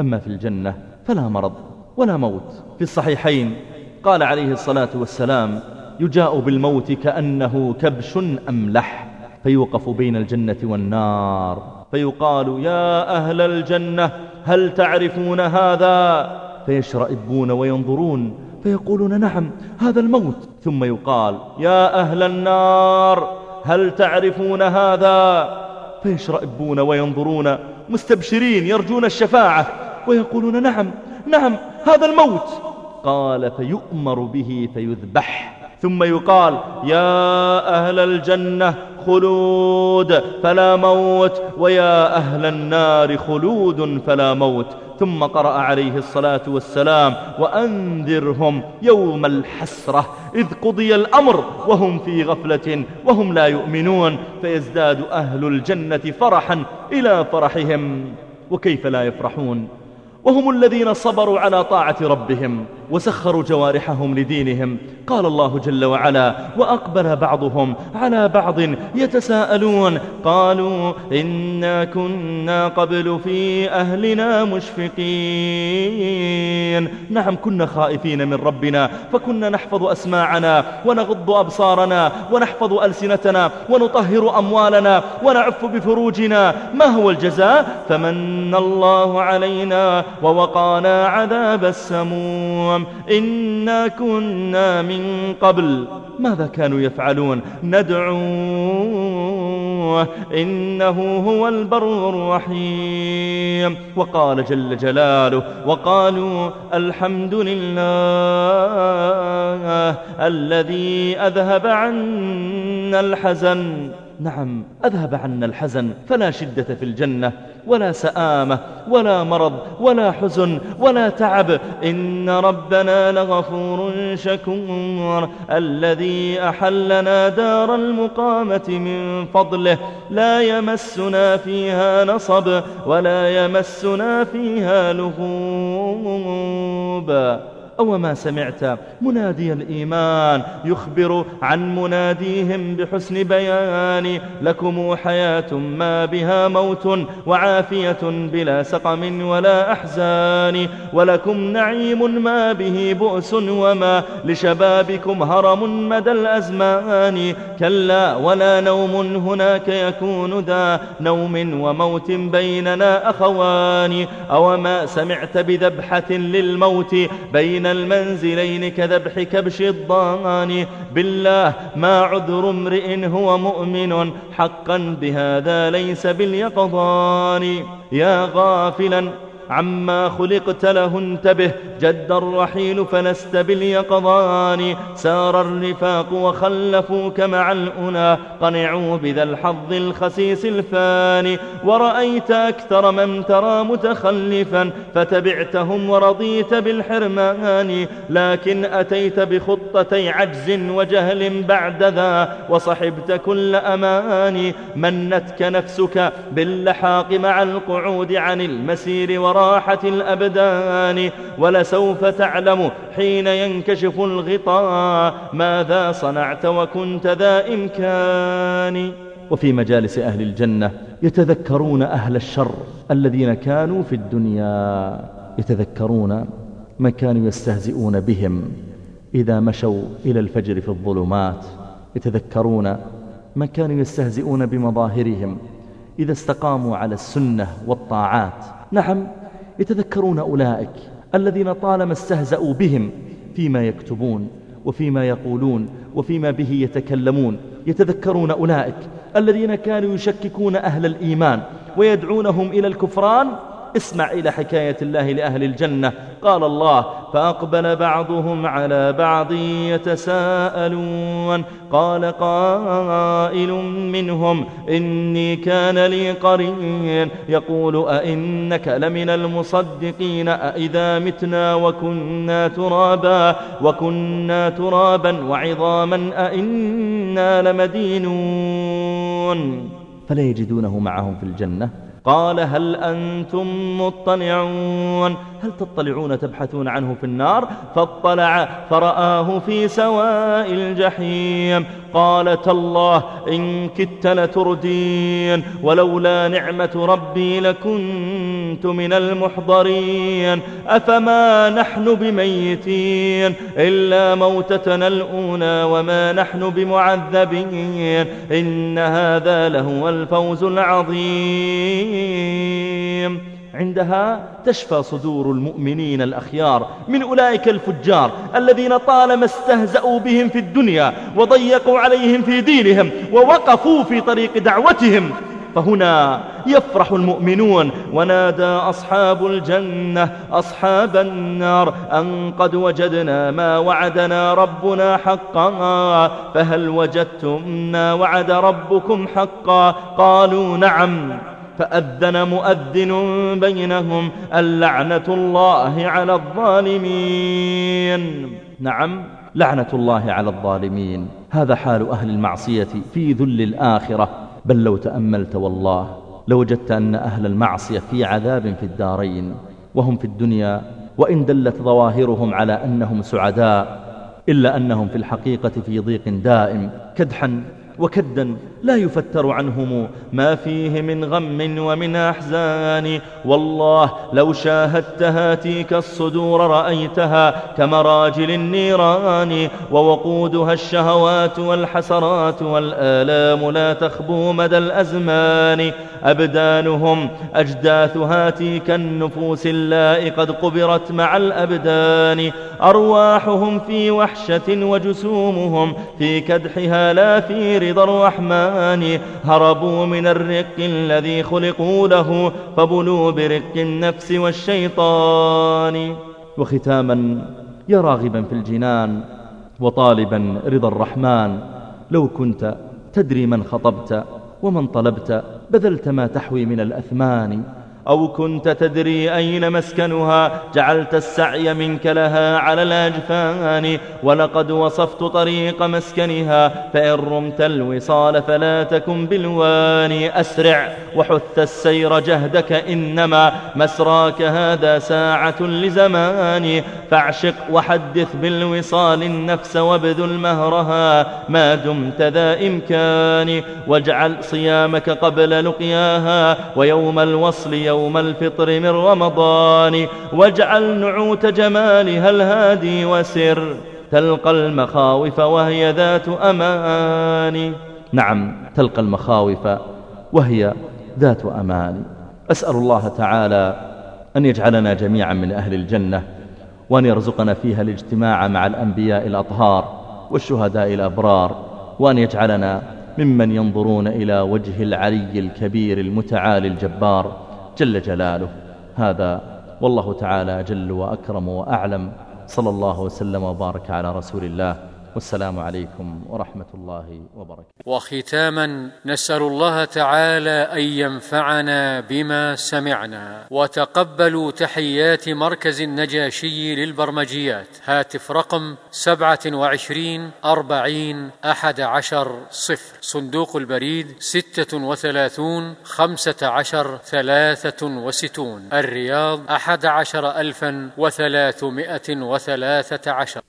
أما في الجنة فلا مرض ولا موت. في الصحيحين قال عليه الصلاة والسلام يجاء بالموت كأنه كبش أملح فيوقف بين الجنة والنار. فيقال يا أهل الجنة هل تعرفون هذا؟ فيشرئبون وينظرون فيقولون نعم هذا الموت. ثم يقال يا أهل النار هل تعرفون هذا؟ فيشرئبون وينظرون مستبشرين يرجون الشفاعة ويقولون نعم نعم هذا الموت. قال فيؤمر به فيذبح. ثم يقال يا أهل الجنة خلود فلا موت. ويا أهل النار خلود فلا موت. ثم قرأ عليه الصلاة والسلام وأنذرهم يوم الحسرة إذ قضي الأمر وهم في غفلة وهم لا يؤمنون فيزداد أهل الجنة فرحا إلى فرحهم. وكيف لا يفرحون؟ وهم الذين صبروا على طاعة ربهم وسخروا جوارحهم لدينهم. قال الله جل وعلا وأقبل بعضهم على بعض يتساءلون. قالوا إنا كنا قبل في أهلنا مشفقين. نعم كنا خائفين من ربنا فكنا نحفظ أسماعنا ونغض أبصارنا ونحفظ ألسنتنا ونطهر أموالنا ونعف بفروجنا. ما هو الجزاء؟ فمن الله علينا ووقانا عذاب السموم. إنا كنا من قبل. ماذا كانوا يفعلون؟ ندعوه. إنه هو البر الرحيم. وقال جل جلاله وقالوا الحمد لله الذي أذهب عنا الحزن. نعم أذهب عنا الحزن فلا شدة في الجنة ولا سآمة ولا مرض ولا حزن ولا تعب. إن ربنا لغفور شكور. الذي أحلنا دار المقامة من فضله لا يمسنا فيها نصب ولا يمسنا فيها القلوب أو ما سمعت. منادي الإيمان يخبر عن مناديهم بحسن بيان. لكم حياة ما بها موت وعافية بلا سقم ولا أحزان. ولكم نعيم ما به بؤس وما لشبابكم هرم مدى الأزمان. كلا ولا نوم هناك يكون ذا نوم وموت بيننا أخوان. أو ما سمعت بذبحة للموت بين المنزلين كذبح كبش الضان. بالله ما عذر امرئ هو مؤمن حقا بهذا ليس باليقظان. يا غافلا عما خلقت له انتبه جد الرحيل فلست باليقظان. سار الرفاق وخلفوك مع الأنى. قنعوا بذا الحظ الخسيس الفاني. ورأيت أكثر من ترى متخلفا. فتبعتهم ورضيت بالحرمان. لكن أتيت بخطتي عجز وجهل بعد ذا. وصحبت كل أمان منتك نفسك باللحاق مع القعود عن المسير ورأيت راحة الأبدان ولسوف تعلم حين ينكشف الغطاء ماذا صنعت وكنت ذا إمكان. وفي مجالس أهل الجنة يتذكرون أهل الشر الذين كانوا في الدنيا يتذكرون ما كانوا يستهزئون بهم. إذا مشوا إلى الفجر في الظلمات يتذكرون ما كانوا يستهزئون بمظاهرهم. إذا استقاموا على السنة والطاعات نعم يتذكرون أولئك الذين طالما استهزأوا بهم فيما يكتبون وفيما يقولون وفيما به يتكلمون. يتذكرون أولئك الذين كانوا يشككون أهل الإيمان ويدعونهم إلى الكفران اسمع إلى حكاية الله لأهل الجنة. قال الله فأقبل بعضهم على بعض يتساءلون. قال قائل منهم إني كان لي قرين. يقول أئنك لمن المصدقين؟ أئذا متنا وكنا ترابا وكنا ترابا وعظاما أئنا لمدينون. فلا يجدونه معهم في الجنة. قال هل أنتم مطلعون هل تطلعون تبحثون عنه في النار؟ فاطلع فرآه في سواء الجحيم. قال تالله إن كدت لتردين ولولا نعمة ربي لكنت من المحضرين. أفما نحن بميتين؟ إلا موتتنا الأولى وما نحن بمعذبين. إن هذا لهو الفوز العظيم. عندها تشفى صدور المؤمنين الأخيار من أولئك الفجار الذين طالما استهزأوا بهم في الدنيا وضيقوا عليهم في دينهم ووقفوا في طريق دعوتهم فهنا يفرح المؤمنون ونادى أصحاب الجنة أصحاب النار أن قد وجدنا ما وعدنا ربنا حقا فهل وجدتم ما وعد ربكم حقا؟ قالوا نعم. فأذن مؤذن بينهم اللعنة الله على الظالمين. نعم لعنة الله على الظالمين. هذا حال أهل المعصية في ذل الآخرة. بل لو تأملت والله لوجدت أن أهل المعصية في عذاب في الدارين وهم في الدنيا وإن دلت ظواهرهم على أنهم سعداء إلا أنهم في الحقيقة في ضيق دائم كدحا وكدا لا يفتر عنهم ما فيه من غم ومن أحزان. والله لو شاهدت هاتيك الصدور رأيتها كمراجل النيران ووقودها الشهوات والحسرات والآلام لا تخبو مدى الأزمان. أبدانهم أجداث هاتيك النفوس اللائي قد قبرت مع الأبدان. أرواحهم في وحشة وجسومهم في كدحها لا في رضا الرحمن هربوا من الرق الذي خلقوا له فبلوا برق النفس والشيطان. وختاما يا راغبا في الجنان وطالبا رضا الرحمن. لو كنت تدري من خطبت ومن طلبت بذلت ما تحوي من الأثمان. أو كنت تدري أين مسكنها جعلت السعي منك لها على الأجفان ولقد وصفت طريق مسكنها فإن رمت الوصال فلا تكن بالواني أسرع وحث السير جهدك إنما مسراك هذا ساعة لزمان فاعشق وحدث بالوصال النفس وابذل مهرها ما دمت ذا إمكان واجعل صيامك قبل لقياها ويوم الوصل يوم الفطر من رمضان واجعل نعوت جمالها الهادي وسر تلقى المخاوف وهي ذات أمان. نعم تلقى المخاوف وهي ذات أمان. أسأل الله تعالى أن يجعلنا جميعا من أهل الجنة وأن يرزقنا فيها الاجتماع مع الأنبياء الأطهار والشهداء الأبرار وأن يجعلنا ممن ينظرون إلى وجه العلي الكبير المتعالي الجبار. جل جلاله. هذا والله تعالى جل وأكرم وأعلم. صلى الله وسلم وبارك على رسول الله. والسلام عليكم ورحمة الله وبركاته. وختاما نسأل الله تعالى أن ينفعنا بما سمعنا وتقبلوا تحيات مركز النجاشي للبرمجيات. هاتف رقم سبعة وعشرين أربعين أحد عشر صفر. صندوق البريد ستة وثلاثون خمسة عشر ثلاثة وستون. الرياض أحد عشر ألفا وثلاثمائة وثلاثة عشر.